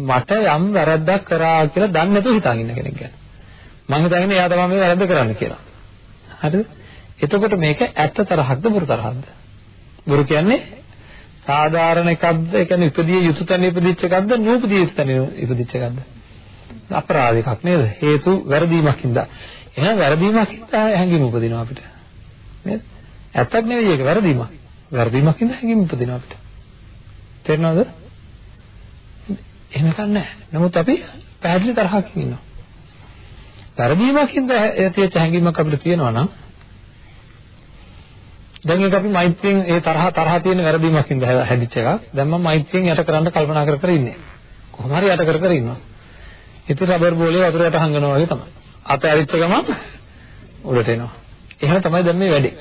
මට යම් වැරද්දක් කරා කියලා දන්නේ නැතුව හිතාගෙන ඉන්න කෙනෙක් ගැන. මම හිතාගෙන එයා තමයි මේ වැරද්ද කරන්න කියලා. හරිද? එතකොට මේක ඇත්ත තරහක්ද බොරු තරහක්ද? බොරු කියන්නේ සාධාරණ එකක්ද? ඒ කියන්නේ ඉපදිය යුතු තැන ඉපදිච්ච එකක්ද? නූපදිය යුතු තැන ඉපදිච්ච එකක්ද? අපරාධ එකක් නේද? හේතු වැරදීමක් හින්දා. එහෙනම් වැරදීමක් හින්දා හැඟීම් උපදිනවා අපිට. නේද? ඇත්තක් නෙවෙයි ඒක වැරදීමක්. වැරදීමක් හින්දා හැඟීම් උපදිනවා අපිට. තේරෙනවද? එහෙම කන්නේ නමුත් අපි පැහැදිලි තරහකින් ඉන්නවා. වැරදීමක් හින්දා ඇතිවෙච්ච හැඟීමක් අපිට තියෙනවා නම් දැන් ඒක අපි මෛත්‍රියෙන් ඒ තරහ තරහ තියෙන වැරදීමක් හින්දා හැදිච්ච එකක්. දැන් මම මෛත්‍රියෙන් යට කරන්න කල්පනා කර කර ඉන්නේ. කොහොම හරි යට කර කර ඉන්නවා. ඉතින් රබර් බෝලේ වතුර යට හංගනවා වගේ තමයි. අත ඇරිච්ච ගමන් උඩට එනවා. එහෙම තමයි දැන් මේ වැඩේ.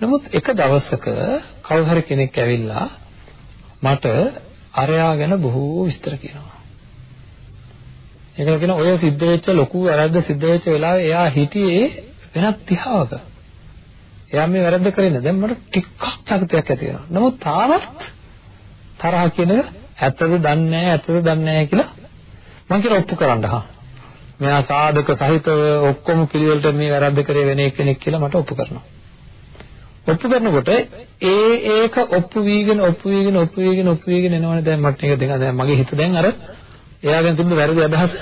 නමුත් එක දවසක කවුරු හරි කෙනෙක් ඇවිල්ලා මට අරයා ගැන බොහෝ විස්තර කියනවා. ඒකල කියන ඔය සිද්ධ වෙච්ච ලොකු වැරද්ද සිද්ධ වෙච්ච වෙලාවේ එයා හිටියේ වෙනත් දිහාවක. එයා මේ වැරද්ද කරේ නෑ. දැන් මට ටිකක් චකිතයක් ඇති වෙනවා. නමුත් තාමත් තරහ කියන ඇත්තද දන්නේ නැහැ ඇත්තද දන්නේ නැහැ කියලා මම කියලා ඔප්පු කරන්න හා. මෙයා සාධක සහිතව ඔක්කොම පිළිවෙලට මේ වැරද්ද කරේ වෙන කෙනෙක් කියලා මට ඔප්පු කරනවා. ඔප්පු කරනකොට ඒ ඒක ඔප්පු වීගෙන ඔප්පු වීගෙන ඔප්පු වීගෙන ඔප්පු වීගෙන එනවනේ දැන් මට එක දෙක දැන් මගේ හිත දැන් අර එයාගෙන් තිබුණ වැරදි අදහස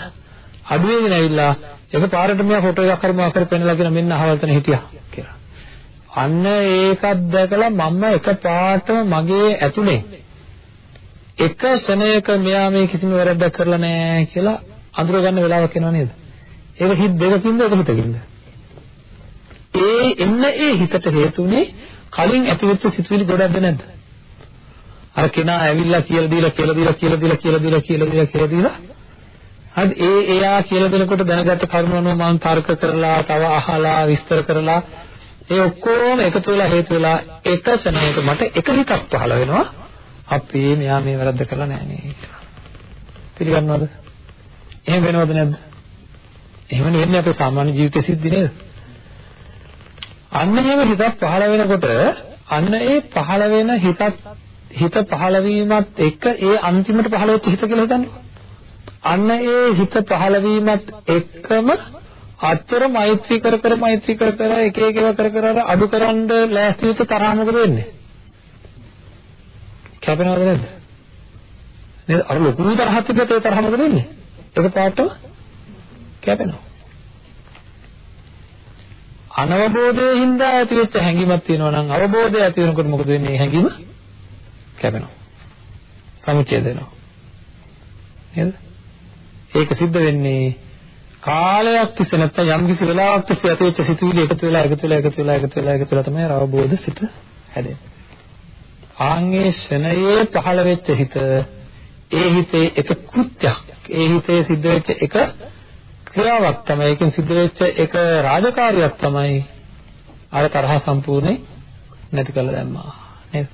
අඩු වෙගෙන ඇවිල්ලා ඒක පාරට මෙයා ෆොටෝ එකක් හරි මොකක් හරි පෙන්නලා කියන මෙන්න අහවල් තැන හිටියා කියලා. අන්න ඒකත් දැකලා මම එකපාරටම මගේ ඇතුලේ එක ශනයක මෙයා මේ කිසිම වැරද්දක් කරලා නැහැ කියලා අඳුර ගන්න වෙලාවක් එනවා නේද? ඒක හිත දෙකකින්ද එක හිතකින්ද? ඒ එන්න ඒ හිතට හේතුනේ කලින් ඇතිවෙච්ච සිතුවිලි ගොඩක්ද නැද්ද? අර කෙනා ඇවිල්ලා කියලා දීලා කියලා දීලා කියලා දීලා කියලා දීලා කියලා දීලා කියලා දීලා හරි ඒ එයා කියලා දෙනකොට දැනගත්ත කරුණු මම තර්ක කරලා තව අහලා විස්තර කරලා ඒ ඔක්කොම එකතු වෙලා හේතු වෙලා එක ශනයක මට එක හිතක් පහළ වෙනවා අපේ මෙයා මේ වැරද්ද කරලා නැහැ නේ කියලා. පිළිගන්නවද? එහෙම වෙනවද නැද්ද? එහෙම නෙවෙන්නේ අපේ සාමාන්‍ය ජීවිතයේ සිද්ධි නේද? අන්න එහෙම හිතක් පහළ වෙනකොට අන්න ඒ පහළ වෙන හිතත් හිත පහළ වීමත් එක්ක ඒ අන්තිමට පහළ වෙච්ච හිත කියලා හිතන්නේ. අන්න ඒ හිත පහළ වීමත් එක්කම අච්චර මෛත්‍රී කර කර මෛත්‍රී කර කර එක එක ඒවා කර කර අර අඩු කරන්න ලෑස්ති වෙච්ච තරහ මොකද වෙන්නේ? කැපෙනවද නැද්ද? නේද? අර ලොකු තරහක් තිබ්බත් ඒ තරහ මොකද වෙන්නේ? ඒක පාටම කැපෙනවා. අනවබෝධයේ හින්දා ඇතිවෙච්ච හැඟීමක් තියෙනවා නම් අවබෝධය ඇති වෙනකොට මොකද වෙන්නේ? හැඟීම කැපෙනවා. සමුච්ඡේද වෙනවා. නේද? ඒක සිද්ධ වෙන්නේ කාලයක් තිස්සේ නැත්නම් යම් කිසි වෙලාවක් තිස්සේ ඇතිවෙච්ච සිතුවිලි එකතු වෙලා එකතු වෙලා එකතු වෙලා එකතු වෙලා එකතු වෙලා තමයි අවබෝධ සිත හැදෙන්නේ. ආන්ගේ ශනයේ පහළ වෙච්ච හිත ඒ හිතේ එක කෘත්‍යයක් ඒ හිතේ සිද්ධ වෙච්ච එක ක්‍රියාවක් තමයි. ඒකෙන් සිද්ධ වෙච්ච එක රාජකාරියක් තමයි අර තරහ සම්පූර්ණයෙන් නැති කරලා දැම්මා. නේද?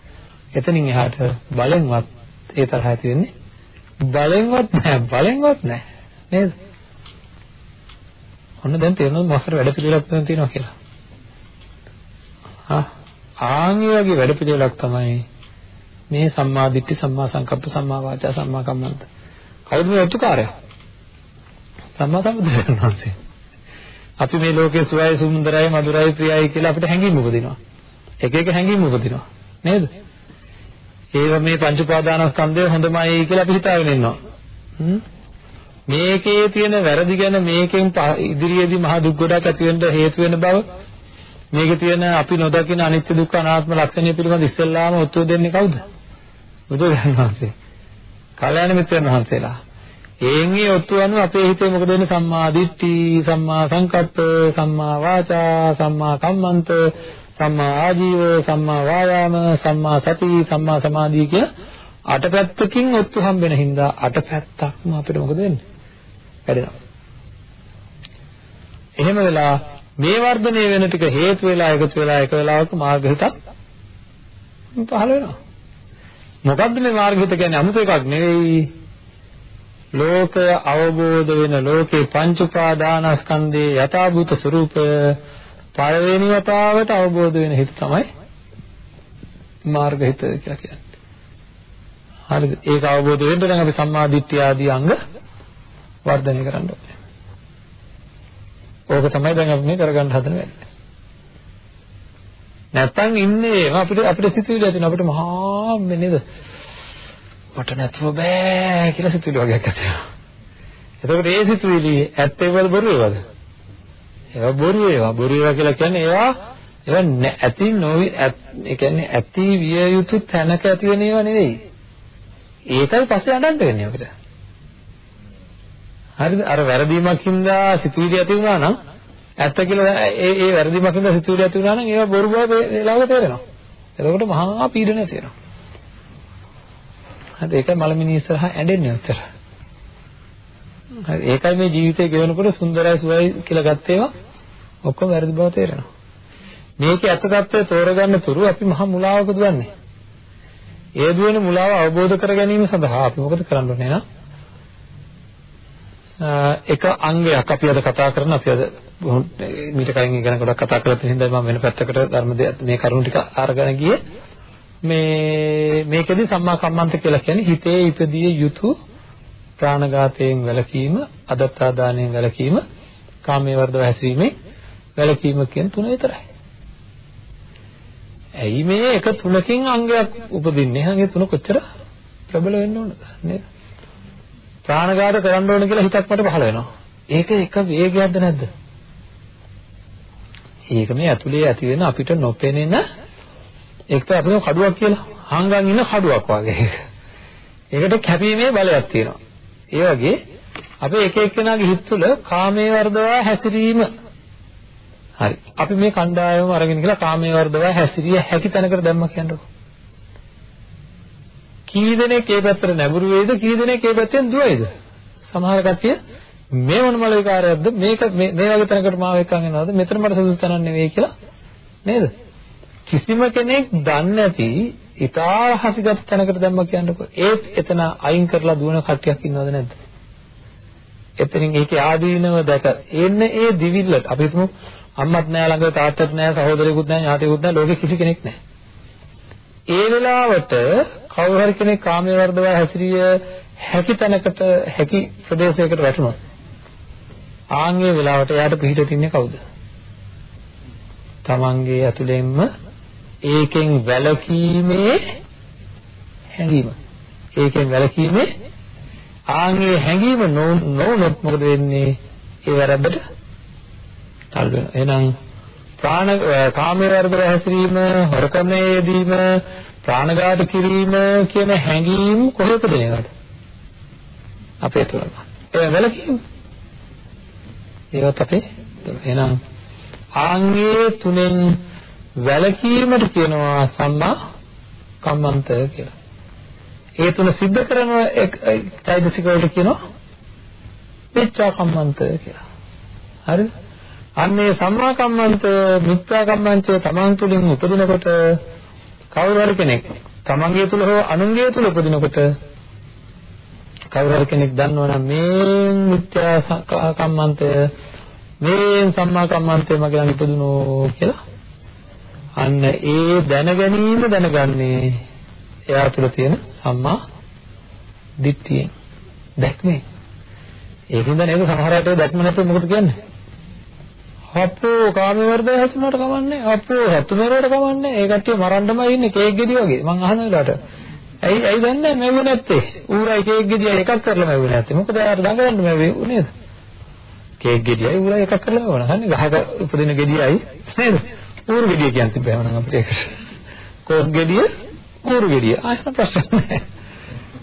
එතනින් එහාට බලෙන්වත් ඒ තරහ ඇති වෙන්නේ බලෙන්වත් නැහැ බලෙන්වත් නැහැ. නේද? ඔන්න දැන් තේරෙනවද මොකක්ද වැඩ පිළිවෙලක් තියෙනවා කියලා. හා ආන්ගේ වගේ වැඩ පිළිවෙලක් තමයි මේ සම්මා දිට්ඨි සම්මා සංකප්ප සම්මා වාචා සම්මා කම්මන්ත කවුද මේ අතුකාරයා සම්මා සම්බුදුරජාණන් වහන්සේ. අපි මේ ලෝකයේ සුවයි සුන්දරයි මధుරයි ප්‍රියයි කියලා අපිට හැඟීම් උපදිනවා. එක එක හැඟීම් උපදිනවා. නේද? ඒව මේ පංච උපාදානස්කන්ධය හොඳමයි කියලා අපි හිතාගෙන ඉන්නවා. මේකේ තියෙන වැරදි ගැන මේකෙන් ඉදිරියේදී මහ දුක් ගොඩක් ඇති වෙන්න හේතු වෙන බව මේකේ තියෙන අපි නොදකින අනිත්‍ය දුක්ඛ අනාත්ම ලක්ෂණය පිළිබඳ ඉස්සෙල්ලාම ඔත්තුව දෙන්නේ කවුද? බුදුරජාණන් වහන්සේ. කල්‍යාණ මිත්‍රයන් වහන්සේලා. ඒන්ගේ ඔත්තු අනුව අපේ හිතේ මොකද වෙන්නේ සම්මා දිට්ඨි සම්මා සංකප්ප සම්මා වාචා සම්මා කම්මන්ත සම්මා ආජීව සම්මා වායාම සම්මා සති සම්මා සමාධිය කිය අටපැත්තකින් ඔත්තු හම්බෙන හින්දා අටපැත්තක්ම අපිට මොකද වෙන්නේ වැඩෙනවා එහෙම වෙලා මේ වර්ධනය වෙන ටික හේතු වෙලා එකතු වෙලා එක වෙලාවක මාර්ග හිතක් පහළ වෙනවා මොකද්ද මේ මාර්ගහිත කියන්නේ 아무ත එකක් නෙවෙයි. ලෝකය අවබෝධ වෙන ලෝකේ පංච උපාදානස්කන්ධේ යථාභූත ස්වરૂපය පළවෙනි වතාවට අවබෝධ වෙන හිත තමයි මාර්ගහිත කියලා කියන්නේ. හරිද? ඒක අවබෝධ වෙන්න නම් අපි සම්මාදිට්ඨිය ආදී අංග වර්ධනය කරන්න ඕනේ. ඕක තමයි දැන් අපි මේ කරගන්න හදන වැඩේ. නැත්තම් ඉන්නේ අපිට අපිට සිතුවිලි ඇතිවෙන අපිට මහා නේද? මට නැතුව බෑ කියලා සිතුවිලි වගේක් ඇති වෙනවා. එතකොට ඒ සිතුවිලි ඇත්ත ඒවද බොරු ඒවද? ඒවා බොරු ඒවා. බොරු ඒවා කියලා කියන්නේ ඒවා ඒවා ඇති නොවි ඒ කියන්නේ ඇති විය යුතු තැනක ඇති වෙන ඒවා නෙවෙයි. ඒකයි පස්සේ අඬන්න වෙන්නේ අපිට. හරිද? අර වැරදීමක් හින්දා සිතුවිලි ඇති වුණා නම් ඇත්ත කියලා ඒ ඒ වැරදීමක් හින්දා සිතුවිලි ඇති වුණා නම් ඒවා බොරු බව වෙලාවක තේරෙනවා. එතකොට මහා පීඩනයක් තියෙනවා. හරි ඒකයි මලමිනී ඉස්සරහා ඇඬෙන්නේ ඔච්චර. හරි ඒකයි මේ ජීවිතය ගෙවනකොට සුන්දරයි සුවයි කියලා ගත්ත ඒවා ඔක්කොම වැරදි බව තේරෙනවා. මේකේ ඇත්ත తත්වය තෝරගන්න තුරු අපි මහා මුලාවක දුවන්නේ. ඒ දුවන මුලාව අවබෝධ කර ගැනීම සඳහා අපි මොකද කරන්න ඕනේ නේද? එක අංගයක් අපි අද කතා කරන අපි අද මීට කලින් ඉගෙන ගොඩක් කතා කරලා තියෙන හින්දා මම වෙන පැත්තකට ධර්ම මේ කරුණු ටික අරගෙන ගියේ මේ මේකෙදි සම්මා කම්මන්ත කියලා කියන්නේ හිතේ ඉපදිය යුතු ප්‍රාණඝාතයෙන් වැළකීම, අදත්තාදානයෙන් වැළකීම, කාමයේ වර්ධව හැසිරීමේ වැළකීම කියන තුන විතරයි. ඇයි මේ එක තුනකින් අංගයක් උපදින්නේ? හංගේ තුන කොච්චර ප්‍රබල වෙන්න ඕනද නේද? ප්‍රාණඝාත කරන්න ඕන කියලා හිතක් මට පහළ වෙනවා. ඒක එක වේගයක්ද නැද්ද? ඒක මේ ඇතුලේ ඇති වෙන අපිට නොපෙනෙන ඒක තමයි අපිට කඩුවක් කියලා. හංගන් ඉන්න කඩුවක් වගේ. ඒකට කැපීමේ බලයක් තියෙනවා. ඒ වගේ අපේ එක එක්කෙනාගේ හිත තුළ කාමයේ වර්ධවා හැසිරීම හරි. අපි මේ කණ්ඩායම අරගෙන ගිහලා කාමයේ වර්ධවා හැසිරිය හැකි තැනකට දැම්ම කියන්නකො. කී දෙනෙක් ඒ පැත්තට නැඹුරු වෙයිද කී දෙනෙක් ඒ පැත්තෙන් දුවයිද? සමහර කට්ටිය මේ මොන මල විකාරයක්ද මේක මේ වගේ තැනකට මාව එක්කන් එනවාද? මෙතන මට සුදුසු තැනක් නෙවෙයි කියලා නේද? කිසිම කෙනෙක් දන්නේ නැති ඉතා හසිගත් තැනකට දැම්ම කියන්නකො. ඒත් එතන අයින් කරලා දුවන කට්ටියක් ඉන්නවද නැද්ද? එතනින් ඒකේ ආදීනව දැක. එන්නේ ඒ දිවිල්ලට. අපි හිතමු අම්මත් නෑ ළඟ තාත්තත් නෑ සහෝදරයෙකුත් නෑ ඥාතියෙකුත් නෑ ලෝකෙ කිසි කෙනෙක් නෑ ඒ වෙලාවට කවුරු හරි කෙනෙක් කාමයේ වර්ධව හැසිරිය හැකි තැනකට හැකි ප්‍රදේශයකට වැටුණොත් ආන්ගේ වෙලාවට එයාට පිහිට තින්නේ කවුද? තමන්ගේ ඇතුළෙන්ම ඒකෙන් වැළකීමේ හැඟීම. ඒකෙන් වැළකීමේ ආන්ගේ හැඟීම නොවුනොත් මොකද වෙන්නේ? ඒ වැරද්දට තල් වෙනවා. එහෙනම් ප්‍රාණ කාමයේ වර්ධව හැසිරීම, හොරකමේ යෙදීම, ප්‍රාණඝාත කිරීම කියන හැඟීම් කොහෙද දෙනවද? අපේ තුලම. ඒ වැළකීම. ඒවත් අපේ එහෙනම් ආංගයේ තුනෙන් වැළකීමට කියනවා සම්මා කම්මන්ත කියලා. ඒ තුන සිද්ධ කරන චෛතසික වලට කියනවා මිච්ඡා කම්මන්ත කියලා. හරිද? අන්නේ සම්මා කම්මන්ත මිත්‍යා කම්මන්තය තමන් තුළින් උපදිනකොට කවුරු හරි කෙනෙක් තමන්ගේ තුල හෝ අනුන්ගේ තුල උපදිනකොට කවුරු හරි කෙනෙක් දන්නවනම් මේ මිත්‍යා කම්මන්තය මේ සම්මා කම්මන්තය මගේ ළඟ ඉපදුනෝ කියලා? අන්න ඒ දැන ගැනීම දැනගන්නේ එයා තුළ තියෙන සම්මා දිට්ඨියෙන්. දැක්මේ. ඒකින්ද නේද සමහර අයට දැක්ම නැතුව මොකද කියන්නේ? අප්පෝ කාමේ වර්ධය හැසුනට කමන්නේ අප්පෝ හතු මෙරුවට කමන්නේ. ඒ කට්ටිය මරන්නමයි ඉන්නේ කේක් ගෙඩි වගේ. මං අහන වෙලාවට. ඇයි ඇයි දන්නේ මැව්වේ නැත්තේ? ඌරයි කේක් ගෙඩියයි එකක් කරලා මැව්වේ නැත්තේ. මොකද යාර දඟලන්න මැව්වේ නේද? කේක් ගෙඩියයි ඌරයි එකක් කරලා මැවුණා හන්නේ ගහක උපදින ගෙඩියයි නේද? ඌරු ගෙඩිය කියන්නේ තිබ්බම නම් අපිට ඒකට කෝස් ගෙඩිය ඌරු ගෙඩිය. ආයෙත් ප්‍රශ්න නැහැ.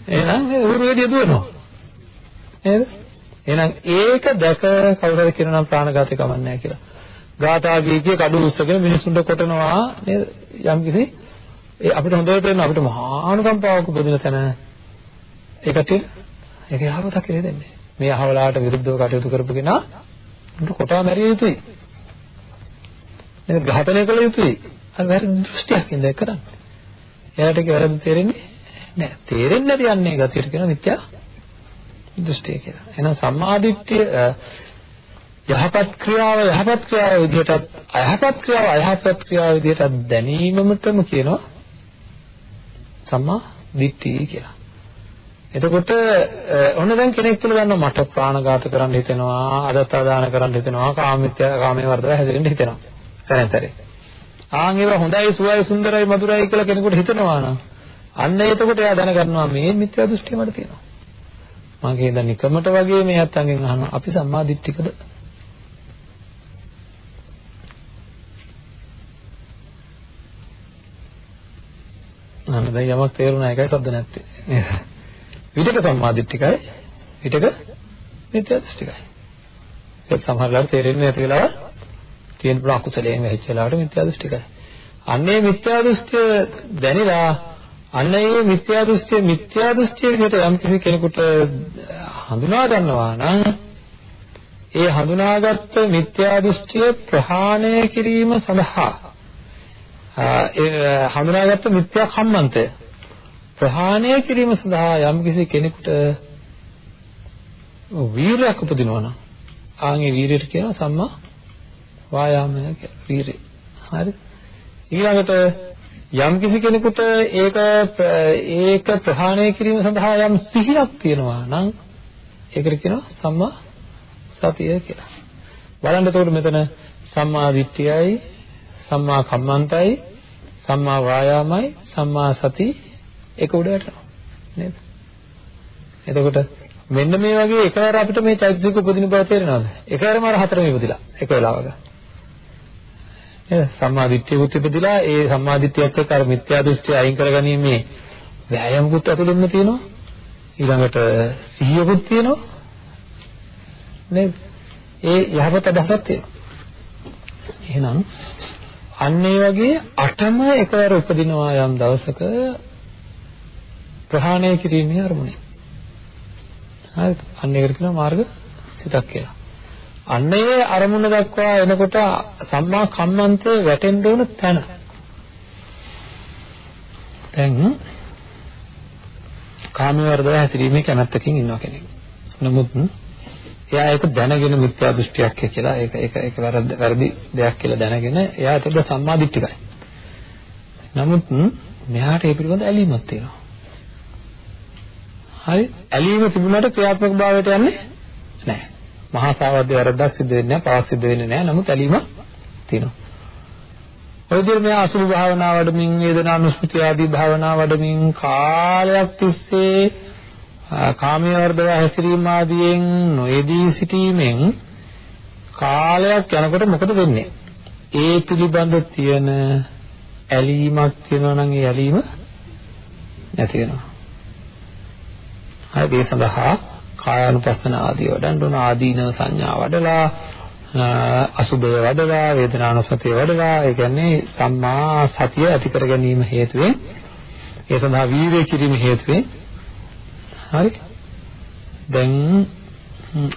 එහෙනම් මේ ඌරු ගෙඩිය දුවනවා. නේද? එහෙනම් ඒක දැක කවුරු හරි කියනවා නම් ප්‍රාණඝාතය කමන්නේ නැහැ කියලා. ගාථා ගීකේ කඩු උස්සගෙන මිනිසුන්ට කොටනවා නේද? යම්කිසි ඒ අපිට හොඳට තේරෙනවා අපිට මහානුකම්පාවක් උපදින තැන ඒකට ඒක යහපතක් කියලා දෙන්නේ. මේ අහවලාට විරුද්ධව කටයුතු කරපු කෙනා උන්ට කොටා මැරිය යුතුයි. නේද? ඝාතනය කළ යුතුයි. අර වැරදි දෘෂ්ටියක් ඉඳ කරන්නේ. එයාට ඒක වැරදි තේරෙන්නේ නැහැ. තේරෙන්නේ නැති යන්නේ ගතියට කියන මිත්‍යා දෘෂ්ටිය කියලා. එහෙනම් සම්මාදිට්ඨිය යහපත් ක්‍රියාව යහපත් ක්‍රියාව විදිහටත් අයහපත් ක්‍රියාව අයහපත් ක්‍රියාව විදිහටත් දැනීමමතම කියනවා සම්මා දිට්ඨිය කියලා. එතකොට ඔන්න දැන් කෙනෙක් තුළ ගන්නවා මට ප්‍රාණඝාත කරන්න හිතෙනවා, අදත්තාදාන කරන්න හිතෙනවා, කාමිත්‍ය කාමයේ වර්ධව හැදෙන්න හිතෙනවා. සැරෙන්තරේ. ආන් ඒවා හොඳයි, සුවයි, සුන්දරයි, මధుරයි කියලා කෙනෙකුට හිතෙනවා නම් අන්න එතකොට එයා දැනගන්නවා මේ මිත්‍යා දෘෂ්ටිය මට තියෙනවා. මම කියන නිකමට වගේ මේ අත්තන්ගෙන් අහනවා අපි සම්මා දිට්ඨිකද? නම දැන් යමක් තේරුණා එකයි සද්ද නැත්තේ නේද? විතක සම්මා දිට්ඨිකයි විතක මිත්‍යා දෘෂ්ටිකයි. ඒක සමහරවල්ලාට තේරෙන්නේ නැති වෙලාව තියෙන පුරා අකුසලයෙන් වෙච්ච වෙලාවට මිත්‍යා දෘෂ්ටිකයි. අන්නේ මිත්‍යා දෘෂ්ටිය දැනিলা අන්න ඒ මිත්‍යා දෘෂ්ටිය මිත්‍යා දෘෂ්ටිය විදිහට යම් කිසි කෙනෙකුට හඳුනා ගන්නවා නම් ඒ හඳුනාගත්ත මිත්‍යා දෘෂ්ටිය ප්‍රහාණය කිරීම සඳහා ඒ හඳුනාගත්ත මිත්‍යා කම්මන්තය ප්‍රහාණය කිරීම සඳහා යම් කිසි කෙනෙකුට වීරයක් උපදිනවා නම් ආන්ගේ වීරයට කියනවා සම්මා වායාමය කියලා. වීරය. හරි. ඊළඟට යම් කිසි කෙනෙකුට ඒක ඒක ප්‍රහාණය කිරීම සඳහා යම් සිහියක් තියෙනවා නම් ඒකට කියනවා සම්මා සතිය කියලා. බලන්න එතකොට මෙතන සම්මා දිට්ඨියයි සම්මා කම්මන්තයි සම්මා වායාමයි සම්මා සති ඒක උඩ වැටෙනවා නේද? එතකොට මෙන්න මේ වගේ එකවර අපිට මේ චෛතසික උපදින බව තේරෙනවද? එකවරම අර හතරම ඉපදිලා එක වෙලාවක. නේද? සම්මාදිට්ඨියකුත් ඉපදිලා ඒ සම්මාදිට්ඨියත් එක්ක අර මිත්‍යා දෘෂ්ටිය අයින් කරගැනීමේ වෑයමකුත් ඇතුළෙන්ම තියෙනවා. ඊළඟට සිහියකුත් තියෙනවා. නේද? ඒ යහපත අදහසක් තියෙනවා. එහෙනම් අන්න ඒ වගේ අටම එකවර උපදිනවා යම් දවසක ප්‍රහාණය කිරීමේ අරමුණයි. හරිද? අන්න ඒකට කියනවා මාර්ග සිතක් කියලා. අන්න ඒ අරමුණ දක්වා එනකොට සම්මා කම්මන්තේ වැටෙන්න ඕන තැන. දැන් කාමයේ වර්ධව හැසිරීමේ කැමැත්තකින් ඉන්නවා කෙනෙක්. නමුත් එයා ඒක දැනගෙන මිත්‍යා දෘෂ්ටියක් කියලා ඒක ඒක ඒක වැරදි දෙයක් කියලා දැනගෙන එයා ඒකට සම්මාදිට්ඨිකයි. නමුත් මෙහාට ඒ පිළිබඳ ඇලීමක් තියෙනවා. හරි ඇලීම තිබුණාට ක්‍රියාත්මක භාවයට යන්නේ නැහැ. මහා සාවද්‍ය වරද්දක් සිද්ධ වෙන්නේ නැහැ, පවක් සිද්ධ වෙන්නේ නැහැ. නමුත් ඇලීම තියෙනවා. ඔය විදිහට මේ අසුභ භාවනා වඩමින් වේදනානුස්මෘති ආදී භාවනා වඩමින් කාලයක් තිස්සේ කාමයේ වර්ධව හැසිරීම ආදියෙන් නොයේදී සිටීමෙන් කාලයක් යනකොට මොකද වෙන්නේ? ඒ පිළිබඳ තියෙන ඇලීමක් තියෙනවා නම් ඒ ඇලීම නැති වෙනවා. හරි ඒ සඳහා කායානුපස්සන ආදී වඩන්න ඕන ආදීන සංඥා වඩලා අසුබය වඩලා වේදනානුසතිය වඩලා ඒ කියන්නේ සම්මා සතිය ඇති කර ගැනීම හේතුවෙන් ඒ සඳහා වීර්ය කිරීම හේතුවෙන් හරි? දැන්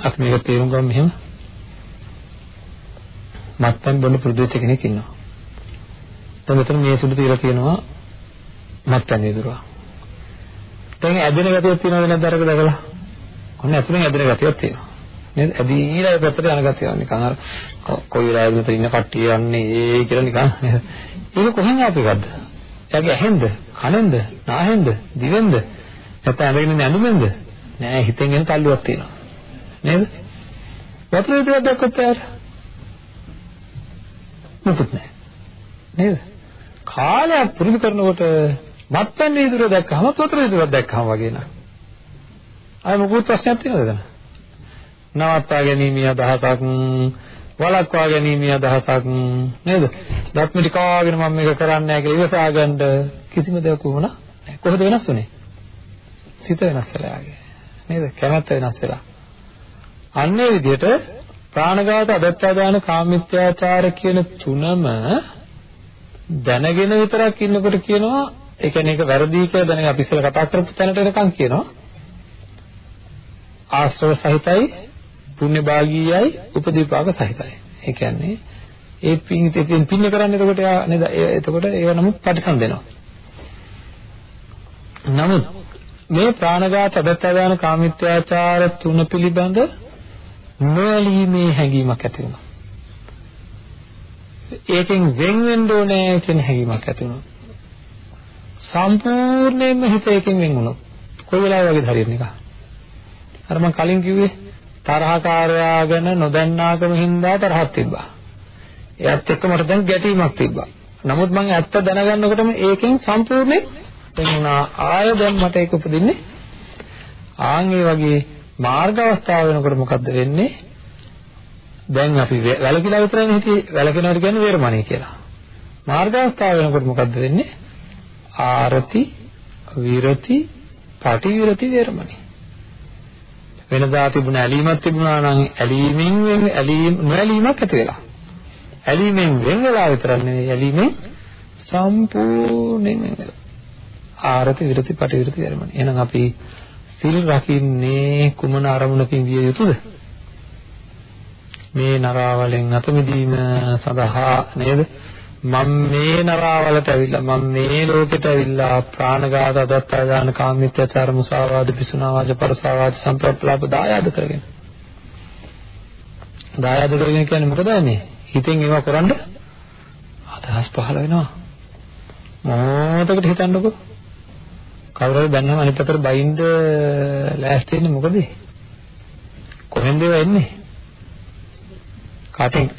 අපි මේක තේරුම් ගමු මෙහෙම. මත්පැන් බොන්න පුරුදු වෙච්ච කෙනෙක් ඉන්නවා. දැන් මෙතන මේ සුදු තියලා තියෙනවා මත්පැන් වේදුරා දැන් ඇදෙන ගතියක් තියෙනවද නැද්ද අරක දැකලා ඔන්න ඇතුලෙන් ඇදෙන ගතියක් තියෙනවා නේද ඇදීලා ඒ පැත්තට යන ගතියක් නිකන් අර කොයි වෙලාවෙද මෙතන ඉන්න කට්ටිය යන්නේ ඒ කියලා නිකන් ඒක කොහෙන් ආපු එකක්ද එයාගේ ඇහෙන්ද කනෙන්ද නාහෙන්ද දිවෙන්ද නැත්නම් ඇඳගෙන ඉන්න ඇඳුමෙන්ද? නෑ හිතෙන් එන තල්ලුවක් තියෙනවා. නේද? වතුර විතරක් දැක්කොත් යාර. මුකුත් නෑ. නේද? කාලයක් පුරුදු කරනකොට මත්පැන් වීදුර දැක්කම වතුර විතරක් දැක්කම වගේ නා. අය මොකුත් ප්‍රශ්නයක් තියෙනවද එතන? නවත්තා ගැනීමේ අදහසක් වලක්වා ගැනීමේ අදහසක් නේද? දත්මිටි කාගෙන මම මේක කරන්නේ නැහැ කියලා ඉවසා ගන්න කිසිම දෙයක් වුණා. කොහොමද වෙනස් වුනේ? සිත වෙනස් වෙලා යගේ. නේද? කැමැත්ත වෙනස් වෙලා. අන්නේ විදිහට ප්‍රාණඝාත, අදත්තාදාන, කාමමිත්‍යාචාර කියන තුනම දැනගෙන විතරක් ඉන්නකොට කියනවා ඒ කියන්නේ ඒක වැරදි කියලා දැනගෙන අපි ඉස්සෙල්ලා කතා කරපු තැනට එනකන් කියනවා ආශ්‍රව සහිතයි පුණ්‍ය භාගීයයි උපදීපාක සහිතයි. ඒ කියන්නේ ඒ පින් පින් පින්න කරන්නේ එතකොට නේද? එතකොට ඒව නමුත් පරිසම් දෙනවා. නමුත් මේ ප්‍රාණඝාත අදත්තාදාන කාමිත්‍යාචාර තුන පිළිබඳ නොඇලීමේ හැඟීමක් ඇති වෙනවා. ඒකෙන් වෙන් වෙන්න ඕනේ කියන හැඟීමක් ඇති වෙනවා. සම්පූර්ණයෙන්ම හිත ඒකෙන් වෙන් වුණොත් කොයි වෙලාවෙ වගේද හරියන්නේ එක. අර මම කලින් කිව්වේ තරහකාරයා ගැන නොදන්නාකම හින්දා තරහක් තිබ්බා. එයත් එක්ක මට දැන් ගැටීමක් තිබ්බා. නමුත් මම ඇත්ත දැනගන්නකොටම ඒකෙන් සම්පූර්ණයෙන් එන්නා ආය දැන් මට ඒක උපදින්නේ ආන් ඒ වගේ මාර්ග අවස්ථාව වෙනකොට මොකද්ද වෙන්නේ දැන් අපි වැලකිලා විතරනේ හිටියේ වැලකිනවට කියන්නේ වේරමණී කියලා මාර්ග අවස්ථාව වෙනකොට මොකද්ද වෙන්නේ ආරති විරති පටිවිරති වේරමණී වෙනදා තිබුණ ඇලීමක් තිබුණා නම් ඇලීමෙන් වෙන ඇලීම නොඇලීමක් ඇති වෙලා ඇලීමෙන් වෙන වෙලා විතරක් නෙවෙයි ඇලීමෙන් සම්පූර්ණයෙන් වෙනවා ආරති විරති පටිවිරති ධර්මනේ. එහෙනම් අපි සිල් රකින්නේ කුමන අරමුණකින් විය යුතුද? මේ නරාවලෙන් අත මිදීම සඳහා නේද? මම මේ නරාවලට ඇවිල්ලා මම මේ ලෝකෙට ඇවිල්ලා ප්‍රාණඝාත අදත්තාදාන කාමීත්‍යචාර මුසාවාද පිසුනාවාද පරසාවාද සම්ප්‍රප්ලාප දායාද කරගෙන දායාද කරගෙන කියන්නේ මොකද මේ හිතෙන් ඒවා කරන්න අදහස් පහළ වෙනවා මොහොතකට හිතන්නකෝ කවුරු හරි බැන්නම අනිත් පැත්තට බයින්ද ලෑස්ති වෙන්නේ මොකද? කොහෙන්ද ඒවා එන්නේ? කාටෙන්?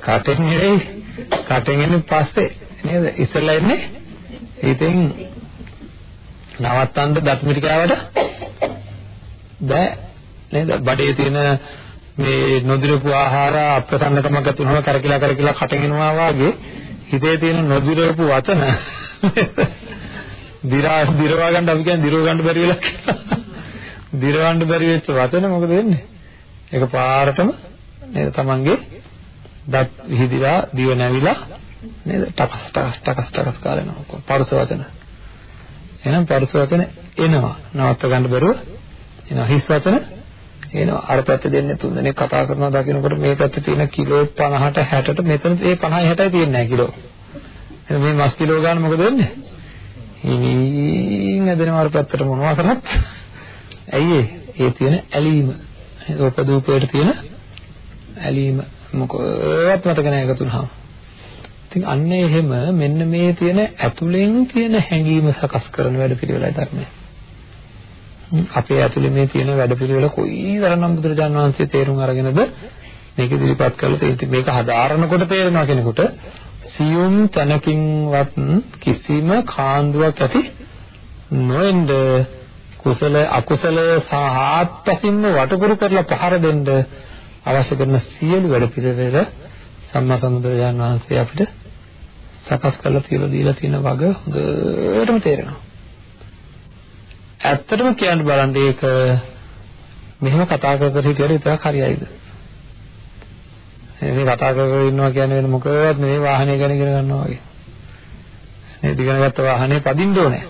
කාටෙන් නෙවෙයි. කාටෙන් එන්නේ පස්සේ නේද? ඉස්සෙල්ලා එන්නේ ඉතින් නවත්තන්න දත් මිටිකාවට බෑ නේද? බඩේ තියෙන මේ නොදිරපු ආහාර අප්‍රසන්නකමක් ගතුනම කරකිලා කරකිලා කටගෙන යනවා වාගේ හිතේ තියෙන නොදිරපු වචන දිරා දිරවා ගන්න අපි කියන්නේ දිරව ගන්න බැරි වෙලා දිරවන්න බැරි වෙච්ච වචන මොකද වෙන්නේ? ඒක පාරටම නේද තමන්ගේ දත් විහිදිලා දිව නැවිලා නේද ටකස් ටකස් ටකස් ටකස් කාලේනවා පරුස වචන. එහෙනම් පරුස වචන එනවා. නවත්ත ගන්න බැරුව එනවා. හිස් වචන එනවා. අර පැත්ත දෙන්නේ තුන් දෙනෙක් කතා කරනවා දකින්නකොට මේ පැත්තේ තියෙන කිලෝ 50ට 60ට මෙතන ඒ 50 60යි තියෙන්නේ නැහැ කිලෝ. එහෙනම් මේ මස් කිලෝ ගන්න මොකද වෙන්නේ? හිමින් ඇදෙන මාර පැත්තට මොනවා කරත් ඇයි ඒ තියෙන ඇලීම උපදූපයට තියෙන ඇලීම මොකවත් මතක නැහැ එකතුනහම ඉතින් අන්න එහෙම මෙන්න මේ තියෙන ඇතුලෙන් තියෙන හැඟීම සකස් කරන වැඩ පිළිවෙලයි ධර්මය අපේ ඇතුලේ මේ තියෙන වැඩපිළිවෙල කොයිතරම් බුදුරජාණන් වහන්සේ තේරුම් අරගෙනද මේක ඉදිරිපත් කරලා තියෙන්නේ මේක හදාරනකොට තේරෙනවා කෙනෙකුට. සියුම් තනකින්වත් කිසිම කාන්දුවක් ඇති නොවෙන්න කුසල අකුසල සාහත්පසින්ම වටකුරු කරලා පහර දෙන්න අවශ්‍ය කරන සියලු වැඩ පිළිවෙල සම්මා සම්බුදුරජාණන් වහන්සේ අපිට සකස් කරලා තියලා දීලා තියෙන වග හොඳටම තේරෙනවා. ඇත්තටම කියන්න බලන්න ඒක මෙහෙම කතා කර කර හිටියට විතරක් හරියයිද? මේ කතා කර කර ඉන්නවා කියන්නේ වෙන මොකවත් නෙවෙයි වාහනය ගැන ඉගෙන ගන්නවා වගේ. නේද? ඉගෙන ගත්ත වාහනේ පදින්න ඕනේ.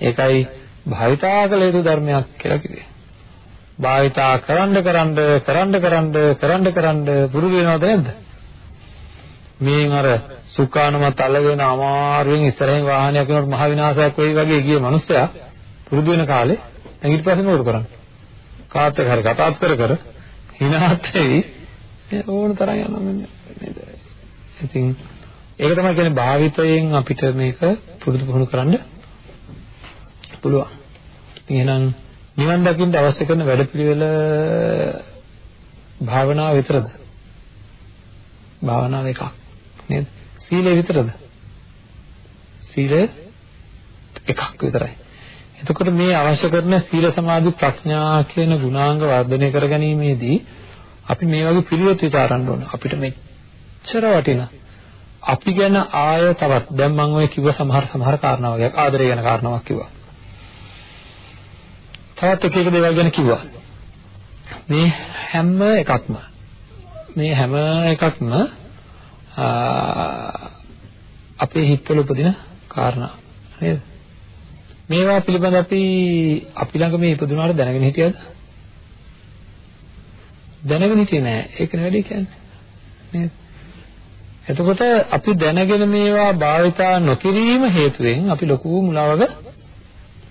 ඒකයි භාවිතා කළ යුතු ධර්මයක් කියලා කිව්වේ. භාවිතා කරන්න කරන්න කරන්න කරන්න කරන්න කරන්න පුරුදු වෙනවද නැද්ද? මේන් අර සුඛානමත් අල්ලගෙන අමාරුවෙන් ඉස්සරහින් වාහනයක් යනකොට මහ විනාශයක් වෙයි වගේ ගිය මිනිස්සයා පුරුදු වෙන කාලේ දැන් ඊට පස්සේ මොකද කරන්නේ? කාත් එක්ක හරි කතාත් කර කර හිනාත් වෙයි ඕන තරම් යනවා නේද? ඉතින් ඒක තමයි කියන්නේ භාවිතයෙන් අපිට මේක පුරුදු පුහුණු කරන්න පුළුවන්. එහෙනම් නිවන් දකින්න අවශ්‍ය කරන වැඩපිළිවෙල භාවනාව විතරද? භාවනාව එකක් නේද? සීලය විතරද? සීලය එකක් විතරයි. එතකොට මේ අවශ්‍ය කරන සීල සමාධි ප්‍රඥා කියන ගුණාංග වර්ධනය කරගැනීමේදී අපි මේ වගේ පිළිවෙත් විචාරන්න ඕන. අපිට මෙච්චර වටිනා අපි ගැන ආය තවත් දැන් මම ඔය කිව්ව සමහර සමහර කාරණා වගේක් ආදරය ගැන කාරණාවක් කිව්වා. තවත් එක එක දේවල් ගැන කිව්වා. මේ හැම එකක්ම මේ හැම එකක්ම අපේ හිතවල උපදින කාරණා නේද? මේවා පිළිබඳ අපි අපි ළඟ මේ ඉපදුනාට දැනගෙන හිටියද? දැනගෙන හිටියේ නෑ. ඒක නෙවෙයි කියන්නේ. නේද? එතකොට අපි දැනගෙන මේවා භාවිතා නොකිරීම හේතුවෙන් අපි ලොකු මුලාවක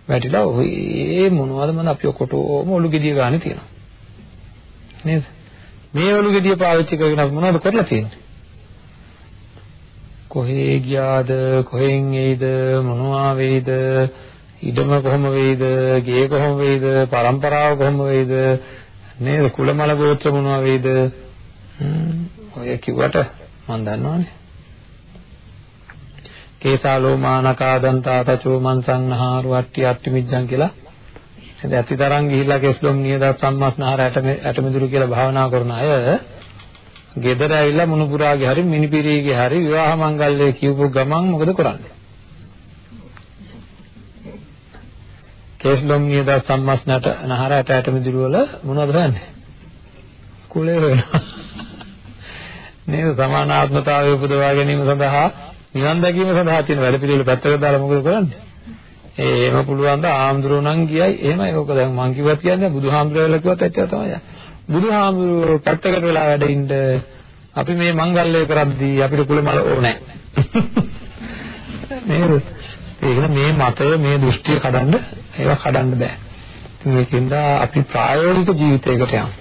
වැටිලා ඔය මොනවද මම අපි ඔකොටම ඔලු ගෙඩිය ගන්න තියෙනවා. නේද? මේ ඔලු ගෙඩිය පාවිච්චි කරගෙන අපි මොනවද කරලා තියෙන්නේ? කොහේ ගියාද? කොහෙන් එයිද? මොනවා වෙයිද? ඉඩම කොහොම වෙයිද? ගේ කොහොම වෙයිද? પરම්පරාව කොහොම වෙයිද? නේද? කුලමල ගෝත්‍ර මොනවා වෙයිද? ඔය කිව්වට මම දන්නවනේ. කේසාලෝ මානකා දන්තා තචෝ මන්සංනහාරු අට්ටි අට්ටි මිජ්ජං කියලා එද ඇතිතරම් ගිහිල්ලා කෙස්ලොම් නියද සම්මස්නහර ඇට ඇටමිදුරු කියලා භාවනා කරන අය ගෙදර ඇවිල්ලා මුණුපුරාගේ හරි මිනිපිරීගේ හරි විවාහ මංගල්‍යය කියපු ගමන් මොකද කරන්නේ? කෙස්ලොම් නියද සම්මස්නට නහර ඇට ඇටමිදුරු වල මොනවද හොයන්නේ කුලේ වෙනවා. නේද? සමානාත්මතාවය උපදවා ගැනීම සඳහා නිවන් දැකීම සඳහා තියෙන වැඩ පිළිවෙල පැත්තකට දාලා මොකද කරන්නේ? ඒ එහෙම පුළුවන් ද ආම්දුරෝ නම් ගියයි එහෙමයි ඕක දැන් මං කිව්වත් කියන්නේ බුදුහාමුදුරුවෝ වෙලා කිව්වත් ඇත්තම තමයි. බුදුහාමුදුරුවෝ පැත්තකට වෙලා වැඩ ඉන්න අපි මේ මංගල්‍ය කරද්දී අපිට කුලමල ඕනේ නේද? ඒක මේ මතය මේ දෘෂ්ටිය කඩන්න ඒවා කඩන්න බෑ. මේකෙන්ද අපි ප්‍රායෝගික ජීවිතයකට යමු.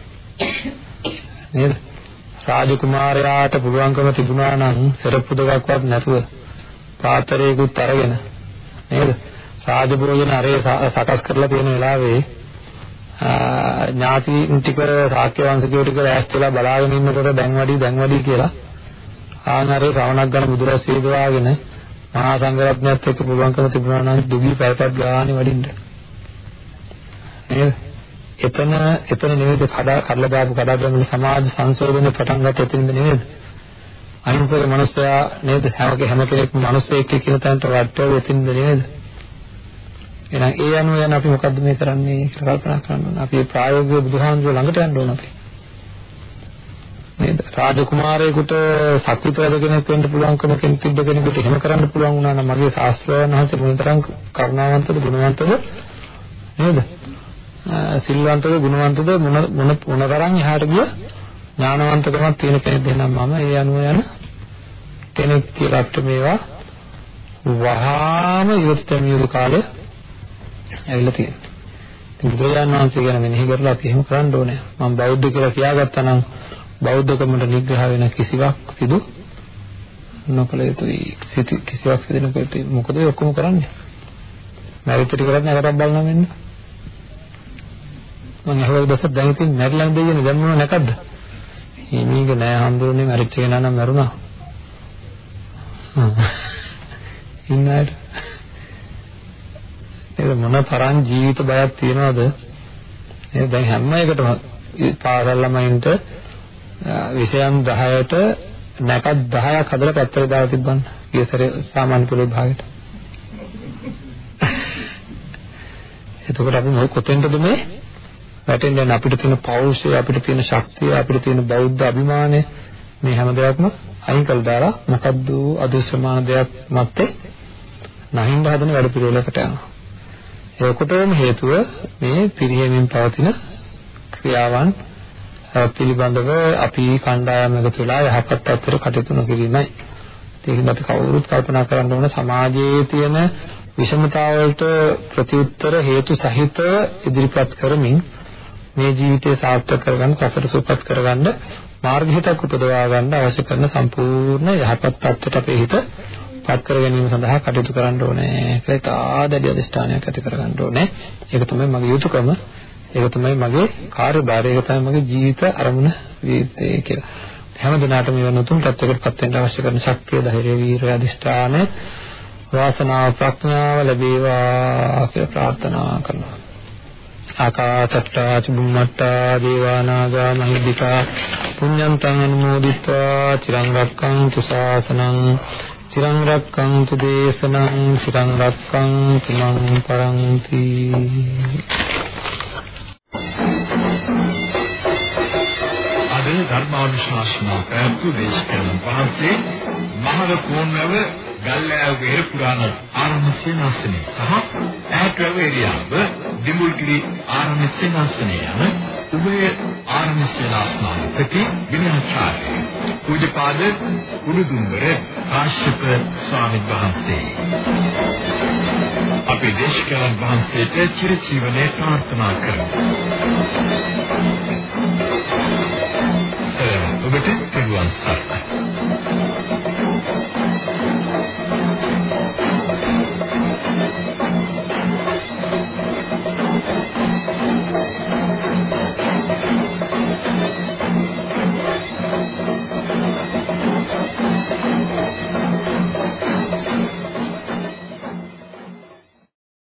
නේද? රාජකුමාරයාට පුළුවන්කම තිබුණා නම් සරප්පු දෙකක්වත් නැතුව පාතරයකුත් අරගෙන නේද? රාජභෝජන අරේ සකස් කරලා තියෙන වෙලාවේ ඥාති ටික සාක්‍ය වංශිකයෝ ටික ඈස්ලා බලාගෙන ඉන්නකොට දැන් වැඩි දැන් වැඩි කියලා ආනරේ ශ්‍රවණක් ගන්න බුදුරස් සීදවාගෙන මහා සංඝරත්නයත් එක්ක පුළුවන්කම තිබුණා නම් දුගී පැයපත් ගානේ වඩින්න. නේද? එතන එතන නෙවෙයිද කඩා කඩලා දාපු කඩාගැමුණු සමාජ සංශෝධනය පටන් ගත්ත එතනින්ද නෙවෙයිද? අහිංසක මනුස්සයා නේද? හැම හැම කෙනෙක්ම මිනිස්සෙක් කියන තැනට වට්ටව එතනින්ද නෙවෙයිද? එහෙනම් ඒ අනුව යන අපි මොකද්ද මේ කරන්නේ කියලා කල්පනා කරන්න ඕන. අපි ප්‍රායෝගිකව බුදුහාමුදුරුවෝ ළඟට යන්න ඕන අපි. නේද? රාජකුමාරයෙකුට සක්විත රජ කෙනෙක් වෙන්න පුළුවන්කම කෙනෙක් තිබ්බ කෙනෙකුට එහෙම කරන්න පුළුවන් වුණා නම් මගේ ශාස්ත්‍රඥ වහන්සේ මොනතරම් කරුණාවන්තද ගුණවන්තද? නේද? සිල්වන්තද ගුණවන්තද මොන මොන මොනතරම් එහාට ගිය ඥානවන්තකමක් තියෙන කෙනෙක්ද එහෙනම් මම ඒ අනුව යන කෙනෙක් කියලා අපිට මේවා වහාම ඉවත්කම් යුතු කාලේ ඇවිල්ලා තියෙනවා. ඉතින් බුදුරජාණන් වහන්සේ ගැන මෙනෙහි කරලා අපි එහෙම කරන්න ඕනේ. මම බෞද්ධ කියලා කියාගත්තා නම් බෞද්ධකමට නිග්‍රහ වෙන කිසිවක් සිදු නොකළ යුතුයි. කිසිවක් සිදු නොකළ යුතුයි. මොකද ඔක්කොම කරන්නේ? මරිත ටික කරන්නේ අකටක් බලනවා වෙන්නේ. මම අහවල් දැස දැන් ඉතින් මැරිලා දෙයියනේ දැන් මොනව නැකද්ද හිමීක නෑ හඳුරන්නේ මරිච්ච කෙනා නම් මරුණා. ඉන්නයිද ඒක මොන තරම් ජීවිත බයක් තියනවද? ඒ දැන් හැම එකටම පාසල් ළමයින්ට විෂයන් 10ට නැකත් 10ක් හදලා පැත්තට දාලා තිබ්බන්න ඊසරේ සාමාන්‍ය පොළේ භාගයට එතකොට අපි මොකද කොතෙන්ද මේ? වැටෙන්නේ අපිට තියෙන පෞරුෂය අපිට තියෙන ශක්තිය අපිට තියෙන බෞද්ධ අභිමානය මේ හැම දෙයක්ම අයින් කළ දාලා මොකද්ද අදෘශ්‍යමාන දෙයක් මැත්තේ නැහින්ද හදන වැඩ පිළිවෙලකට යනවා. ඒකටම හේතුව මේ පිරිහෙමින් පවතින ක්‍රියාවන් පිළිබඳව අපි කණ්ඩායම් එකතු වෙලා යහපත් අතර කටයුතු නොකිරීමයි. ඒකෙන් අපි කවුරුත් කල්පනා කරන්න ඕන සමාජයේ තියෙන විෂමතාවලට ප්‍රතිඋත්තර හේතු සහිතව ඉදිරිපත් කරමින් මේ ජීවිතය සාර්ථක කරගන්න සසර සූපත් කරගන්න මාර්ග හිතක් උපදවා ගන්න අවශ්‍ය කරන සම්පූර්ණ යහපත් පැත්තට අපේ හිත පත් කර ගැනීම සඳහා කටයුතු කරන්න ඕනේ. කියලා ආදඩි අධිෂ්ඨානයක් ඇති කරගන්න ඕනේ. ඒක තමයි මගේ යුතුයකම ඒක තමයි මගේ කාර්යභාරය. ඒක තමයි මගේ ජීවිත අරමුණ ජීවිතය කියලා. හැම දිනකටම මේ වතුන් තත්ත්වයකටපත් වෙන්න අවශ්‍ය කරන ශක්තිය ධෛර්ය වීරය අධිෂ්ඨානය වාසනාව ප්‍රඥාව ලැබේවා කියලා ප්‍රාර්ථනා කරනවා. ආකාශට්ටා චුම්මට්ටා දේවානාගා මහිද්దికා පුඤ්ඤන්තං අනුමෝදිත්වා චිරං රක්ඛන්තු ශාසනං චිරං රක්ඛන්තු දේශනං චිරං රක්ඛන්තු මං පරන්ති අද ධර්මානුශාසනා පැවතු දේශකයන් වහන්සේ මහව කෝණව ගල්ලෑව හෙරපුරාන ආරණ්‍ය සේනාසනය සහ ඈත වේරියාව දිඹුල්ගිරි ආරණ්‍ය සේනාසනය යන උභය ආරණ්‍ය සේනාසනාධිපති විනයාචාර්ය පූජ්‍යපාද කුරුදුම්බර කාශ්‍යප ස්වාමීන් වහන්සේ. අපේ දේශකයන් වහන්සේට චිරජීවනයේ ප්‍රාර්ථනා කරමු. ඔබට පිරුවන් සර්.